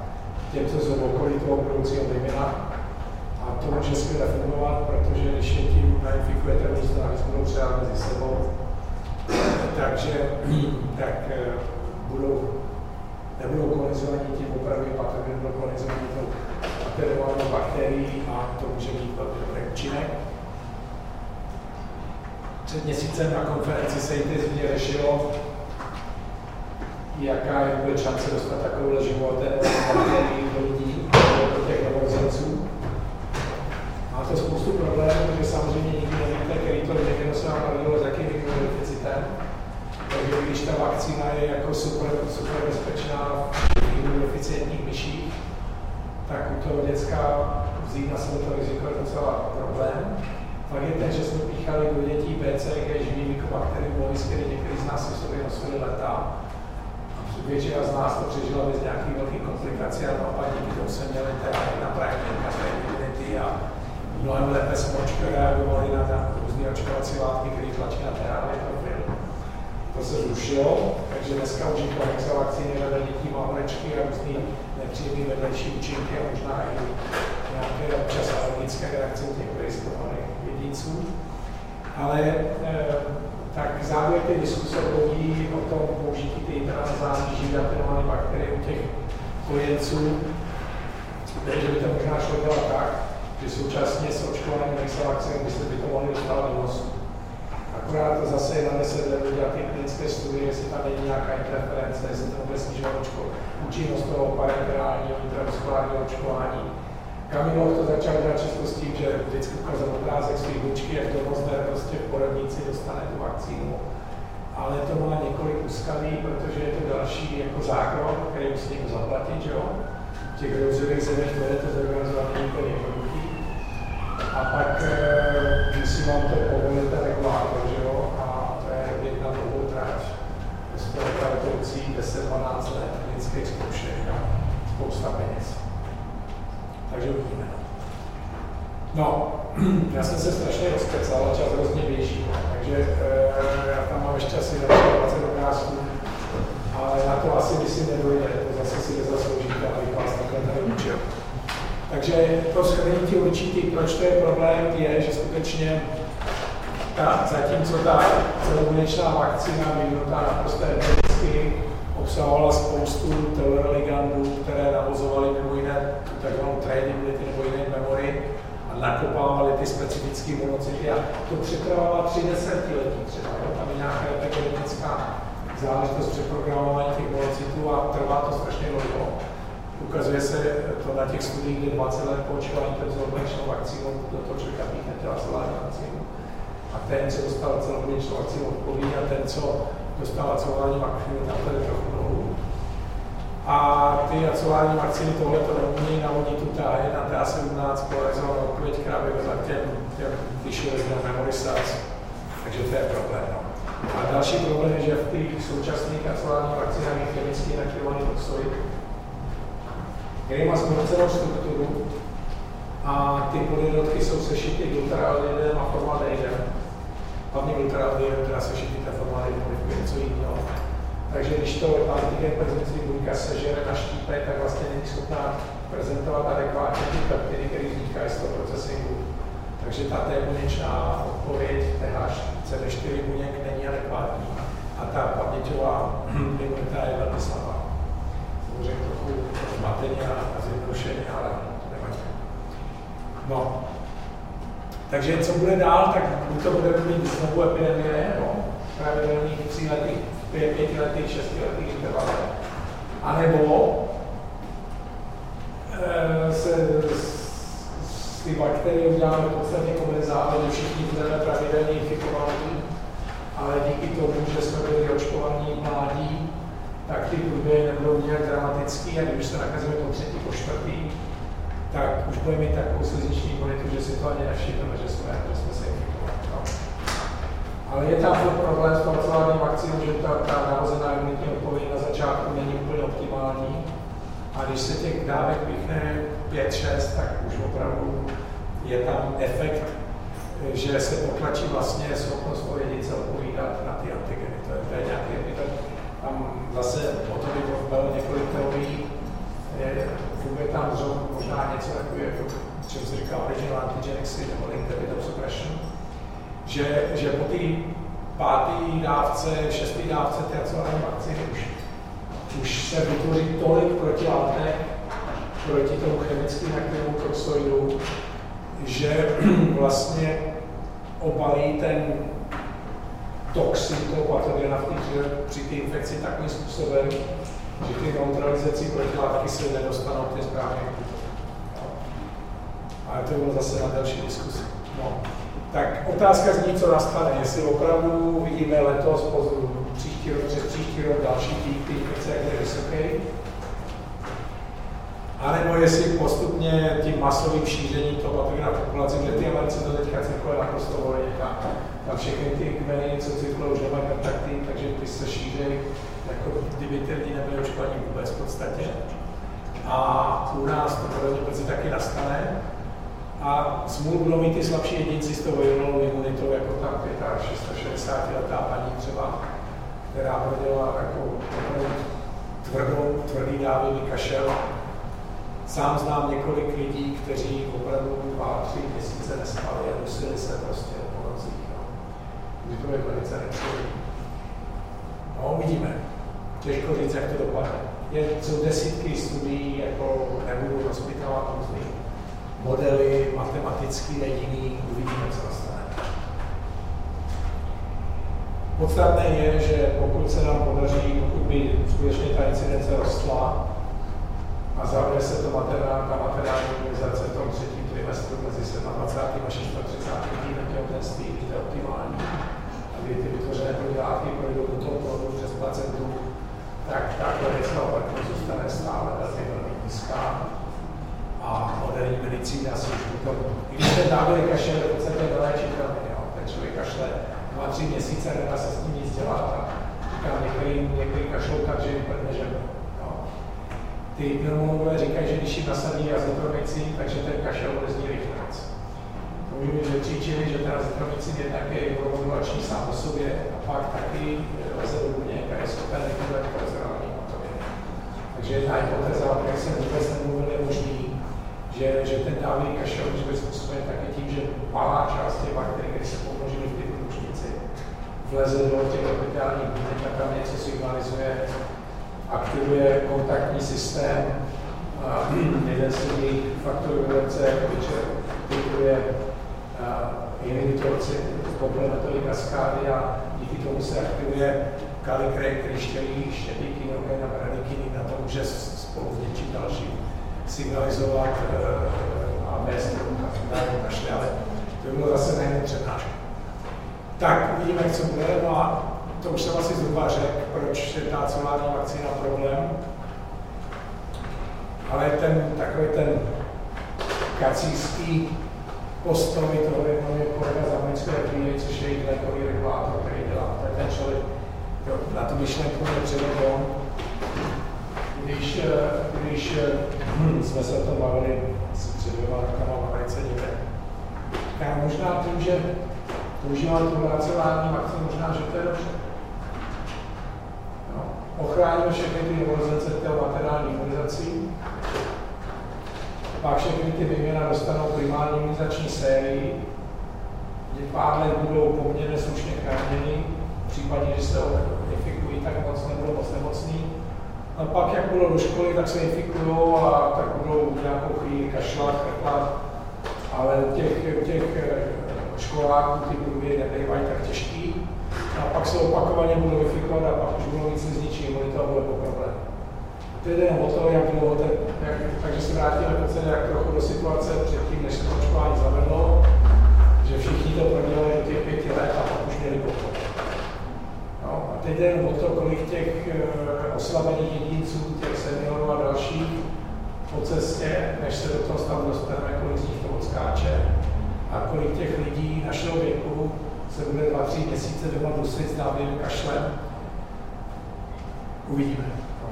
těm, co jsou okolí toho budoucího vymina. A to může skvěle fungovat, protože když je tím nainfikujete místo, navíc budou třeba mezi sebou, takže tak eh, budou, nebudou kolizovaní tím opravdu patogen, budou kolizovaní tou atenuovanou bakterií a to může mít velmi dobrý účinek. Před měsícem na konferenci se intenzivně řešilo, jaká je vůbec šance dostat takovou životem do lidí, do těch novorozenců. Má to spoustu problémů, protože samozřejmě nikdy nevíte, který to někdo se vám narodilo s jakým imunodeficitem. Takže když ta vakcína je jako super, super bezpečná v imunodeficientních myších, tak u toho děcka vzít na sebe to riziko je docela problém. Pak je ten, že jsme píchali do dětí BCG živý mykobakterium který některý z nás v sobě nosili leta. Většina z nás to přežila bez nějakých velkých komplikací a naopak díky tomu jsme měli teda na právě imunity a mnohem lépe jsme reagovali na, různé očkovací látky, které tlačí na THV profil. To se zrušilo, takže dneska už je vakcíny vedle dětí má horečky a různý nepříjemné vedlejší účinky a možná i nějaké občas alergické reakce u těch prediskovaných jedinců. Ale eh, tak závěr té diskuse mluví o tom použití ty intranazální živatelné bakterie u těch kojenců, že by to možná šlo dělat tak, že současně s očkováním vakcínou byste by to mohli dostávat do nosu. Akorát to zase je na 10 let udělat ty klinické studie, jestli tam není nějaká interference, jestli to snižovat očkování účinnost toho parenterálního intramuskulárního očkování. Kamilov to začal dělat často s tím, že vždycky ukázal obrázek svých bučky, jak to moc prostě v porodnici dostane tu vakcínu. Ale to má několik úskalí, protože je to další jako zákon, který musí někdo zaplatit, že jo? V těch rozvojových zemích to je to zorganizovat úplně jednoduchý. A pak e, musí vám to povolit ten regulátor, že jo? A to je jedna dlouhou tráž. To je 10-12 let klinických zkoušek a spousta peněz. Takže uvidíme. No, já jsem se strašně rozkecal a čas hrozně běží, takže e, já tam mám ještě asi 20 obrázků, ale na to asi si nedojde, to zase si nezasloužíte, abych vás takhle tady učil. Takže to shrnutí ti určitý, proč to je problém, je, že skutečně ta, zatímco ta celobunečná vakcína vyvinutá naprosto empiricky obsahovala spoustu teloreligandů, které navozovaly mimo jiné takzvanou trainability nebo jiné memory a nakopávaly ty specifické monocity a to přetrvává tři desetiletí třeba. Jo? Tam je nějaká epigenetická záležitost přeprogramování těch monocitů a trvá to strašně dlouho. Ukazuje se to na těch studiích, kde 20 let po očkování celobunečnou vakcínou do toho člověka píchnete a solární vakcínu. A ten, co dostal celobunečnou vakcínu, odpoví a ten, co dostala celání vakcíny, to je trochu dolů. A ty acelální vakcíny tohle to neumějí navodit tu TH1, TH17, polarizovanou odpověď, která by vedla k těm, těm vyšší memory cells. Takže to je problém. No. A další problém je, že v těch současných acelálních vakcínách je chemicky inaktivovaný toxoid, který má zmnocenou strukturu a ty polyrodky jsou sešity glutaradidem a formaldehydem. Hlavně glutaradidem, která sešity ta formaldehydem něco jiného. Takže když to antigen prezentující buňka sežere na štípe, tak vlastně není schopná prezentovat adekvátně ty peptidy, které vznikají z toho procesingu. Takže ta tébuněčná odpověď THCD4 buněk není adekvátní a ta paměťová imunita je velmi slabá. Samozřejmě trochu zmateně a zjednodušeně, ale nevadí. No, Takže co bude dál, tak buď to bude mít znovu epidemie, no, pravidelných tříletých, pět, pětiletých, šestiletých intervalech, anebo e, se z ty bakterie uděláme v podstatě komenzále, že všichni budeme pravidelně infikovaní, ale díky tomu, že jsme byli očkovaní mládí, tak ty průběhy nebudou nějak dramatický a když se nakazíme po třetí, po čtvrtý, tak už budeme mít takovou slizniční imunitu, že si to ani nevšimneme, že jsme, že jsme. Ale je tam problém s pracováním vakcínou, že ta, ta narozená imunitní odpověď na začátku není úplně optimální. A když se těch dávek píchne 5-6, tak už opravdu je tam efekt, že se potlačí vlastně schopnost jedince odpovídat na ty antigeny. To je, to je nějaký, tam zase o tom by bylo několik teorií, funguje tam zrovna možná něco takového, jako, čemu se říká original antigenics nebo linked suppression, že, že po té páté dávce, šesté dávce té acelární vakcíny už, už se vytvoří tolik protilátek proti tomu chemicky aktivnímu toxoidu, že vlastně obalí ten toxin toho patogena při té infekci takovým způsobem, že ty neutralizací protilátky se nedostanou ty správně. Ale to bylo zase na další diskusi. No. Tak otázka zní, co nastane. Jestli opravdu vidíme letos, po příští rok, přes příští rok další pík jak je vysoký, a nebo jestli postupně tím masovým šířením toho patogena populace, že ty Americe to teďka cirkuluje naprosto volně, tam všechny ty kmeny, co cirkulují, už nemají kontakty, takže ty se šíří jako kdyby ty lidi nebyli očkovaní vůbec v podstatě. A u nás to pravděpodobně taky nastane. A smůl budou mít ty slabší jedinci s tou vojnou imunitou, jako ta 660 letá paní třeba, která prodělala jako tvrdou, tvrdý dávy kašel. Sám znám několik lidí, kteří opravdu dva, tři měsíce nespali a dusili se prostě po nocích. No. to je velice nepříjemné. No, uvidíme těžko říct, jak to dopadne. Je, jsou desítky studií, jako nebudu rozpitovat různý modely, matematický, jiný, uvidíme, co nastane. Podstatné je, že pokud se nám podaří, pokud by skutečně ta incidence rostla a zavře se to materiál, ta materiální imunizace v tom třetím trimestru mezi 27. a 36. týdnem těhotenství, to je optimální, aby ty vytvořené protilátky projdou do toho plodu přes placentu tak ta klinická opatrnost zůstane stále velmi, velmi nízká. A moderní medicína si už potom, když ten náboj kašel je v podstatě vyléčitelný, jo. ten člověk kašle dva, tři měsíce, nedá se s tím nic dělat a říkám, některý, některý kašlou tak, že vypadne, že jo. Ty pneumologové říkají, že když jim nasadí azitromycin, takže ten kašel odezní rychlec. Povím, že příčiny, že ten azitromycin je také promodulační sám o sobě a pak taky do buněk a je schopen likvidovat takže jedna hypotéza, o které jsem vůbec nemluvil, je možný, že, že ten dávný kašel může být způsoben také tím, že malá část těch bakterií, které se pomnožily v té průčnici, vleze do těch epitálních buněk a tam něco signalizuje, aktivuje kontaktní systém, a jeden z těch faktorů evoluce, aktivuje inhibitor komplementový kaskády a díky tomu se aktivuje kalikrej, který štělí, štělí kinogen a bradykinin na to může signalizovat uh, a vést kašle, ale to by bylo zase na jinou přednášku. Tak, uvidíme, co bude, no a to už jsem asi zhruba řekl, proč je ta celární vakcína problém. Ale ten takový ten kacířský postoj toho je kolega Zamlického což je jejich lékový regulátor, který dělá. To je ten člověk, na tu myšlenku přivedlo, když, eh, když hm, jsme se o tom bavili asi před rokama v Americe někde. Já možná tím, že používám tu racionální vakcínu, možná, že to je dobře. No, ochráníme všechny ty imunizace té materiální imunizací, pak všechny ty vyměna dostanou primární imunizační sérii, kdy pár let budou poměrně slušně chráněni, v případě, že se infikují, tak moc nebudou moc nemocný. A pak, jak budou do školy, tak se infikují a tak budou nějakou chvíli kašlat, chrpat, ale těch, těch školáků ty průběhy nebývají tak těžký. A pak se opakovaně budou vyfikovat a pak už budou víc zničí imunitu a bude po problém. To jde o to, jak dlouho ten, jak, takže se vrátíme v jak trochu do situace předtím, než se to očkování zavedlo, že všichni to prodělali do těch pěti let a pak už měli pochod. Teď jde o to, kolik těch uh, oslabených jedinců, těch seniorů a dalších po cestě, než se do toho stavu dostaneme, kolik z nich to odskáče a kolik těch lidí našeho věku se bude dva, tři měsíce doma dusit s dávným kašlem. Uvidíme. No,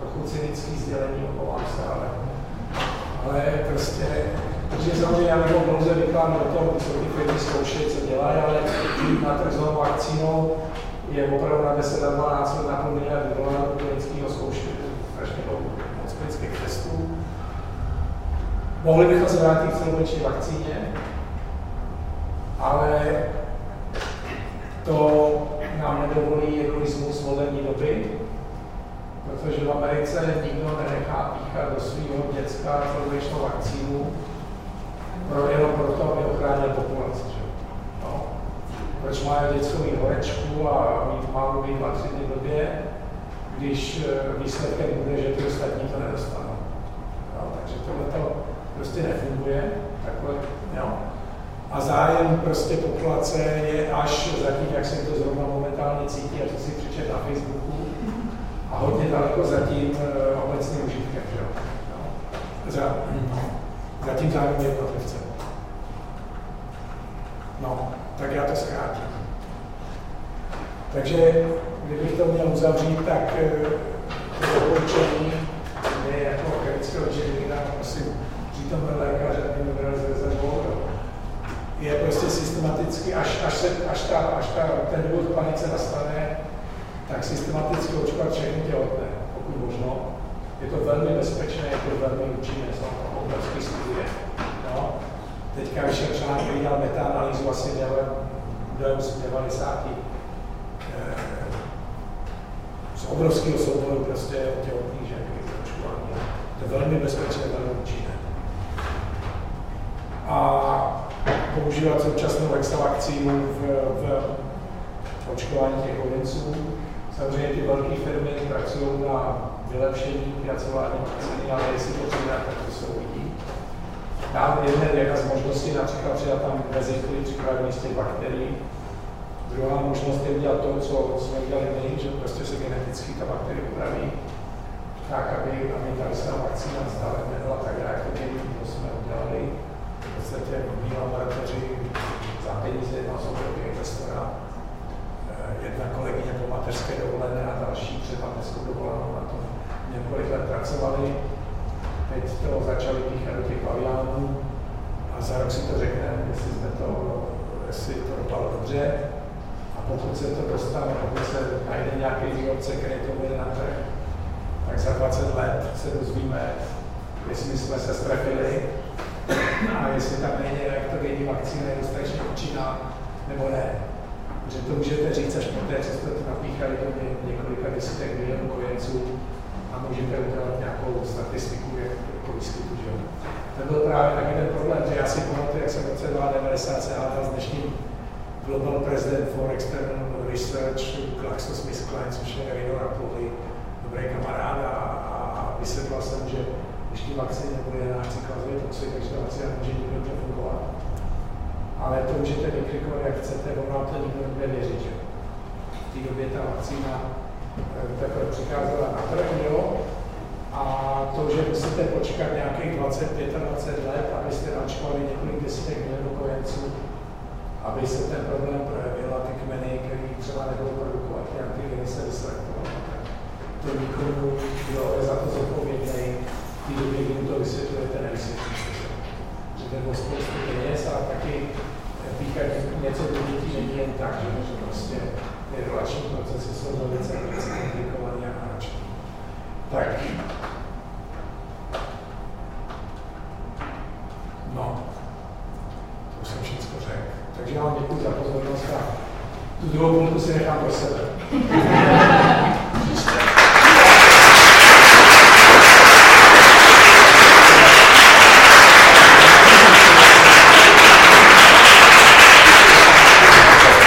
trochu cynický sdělení, obávám se, ale, ale prostě Protože samozřejmě já nebo dlouze vykládám o tom, co ty firmy zkoušejí, co dělají, ale na trh s vakcínou je opravdu na 10 a 12 let na půl miliardy dolarů klinického zkoušení, strašně moc klinických testů. Mohli bychom se vrátit k celoboční vakcíně, ale to nám nedovolí egoismus moderní doby, protože v Americe nikdo nenechá píchat do svého děcka celoběžnou vakcínu, jenom proto, aby ochránil populaci. Proč má dětskou horečku a mít málo být v době, když eh, výsledkem bude, že ty ostatní to nedostanou. No, takže tohle to prostě nefunguje. Takhle, jo. A zájem prostě populace je až zatím, jak jsem to zrovna momentálně cítí, a co si přečet na Facebooku, a hodně daleko zatím uh, obecným užitkem. Že? No. Za. Zatím zájem jednotlivce. No, tak já to zkrátím. Takže kdybych to měl uzavřít, tak eh, to doporučení je jako akademického inženýra, prosím, přítomný lékař, aby mi bral z rezervou, je prostě systematicky, až, až, se, až, ta, až ta, ten důvod panice nastane, tak systematicky očkovat všechny těhotné, pokud možno. Je to velmi bezpečné, je to velmi účinné, jsou obrovské studie. Teďka vyšel článek, který dělal metaanalýzu asi z 90 eh, z obrovského souboru prostě těhotných žen. To je velmi bezpečné, velmi účinné. A používat současnou extravakcínu v, v očkování těch kojenců. Samozřejmě ty velké firmy pracují na vylepšení pracování vakcíny, ale jestli to přijde, tak to se uvidí. Dám jedna, jedna z možností například přidat tam vezikly připravený z těch bakterií. Druhá možnost je udělat to, co jsme udělali my, že prostě se geneticky ta bakterie upraví, tak aby, aby ta vakcína stále nebyla tak reaktivní, to jsme udělali. V podstatě v laboratoři za peníze jedna soukromý investora, eh, jedna kolegyně po mateřské dovolené a další před mateřskou dovolenou na tom několik let pracovali teď to začali píchat do těch pavilánů a za rok si to řekneme, jestli jsme to, jestli to dopadlo dobře. A pokud se to dostane, pokud se najde nějaký výrobce, který to bude na trh, tak za 20 let se dozvíme, jestli jsme se strefili a jestli tam není reaktogenní vakcína dostatečně účinná, nebo ne. Že to můžete říct až poté, co jste to napíchali do několika desítek milionů kojenců můžete udělat nějakou statistiku jako výskytu. Že? To byl právě taky ten problém, že já si pamatuju, jak jsem v roce 1990 se hádal s dnešním Global President for External Research GlaxoSmithKline, což je Rino Rapoli, dobrý kamarád a, a vysvětlil jsem, že když ty vakcíny nebude náš cyklazový toxid, takže ta vakcína může nikdo fungovat. Ale to můžete vykrikovat, jak chcete, ono to nikdo nebude věřit. Že? V té době ta vakcína teprve přicházela na trh, jo? A to, že musíte počkat nějakých 20-25 let, abyste načkovali několik desítek milionů kojenců, aby se ten problém projevil a ty kmeny, které třeba nebudou produkovat ty antigeny, se vyselektovaly. To nikomu, kdo je za to zodpovědný, ty době, kdy to vysvětlujete, nevysvětlíte. Že je spoustu peněz a taky píchat něco do dětí není jen tak, že prostě ty relační procesy jsou velice, velice komplikované a náročné. Tak. No, to už jsem všechno řekl. Takže já vám děkuji za pozornost a tu druhou půlku si nechám pro sebe.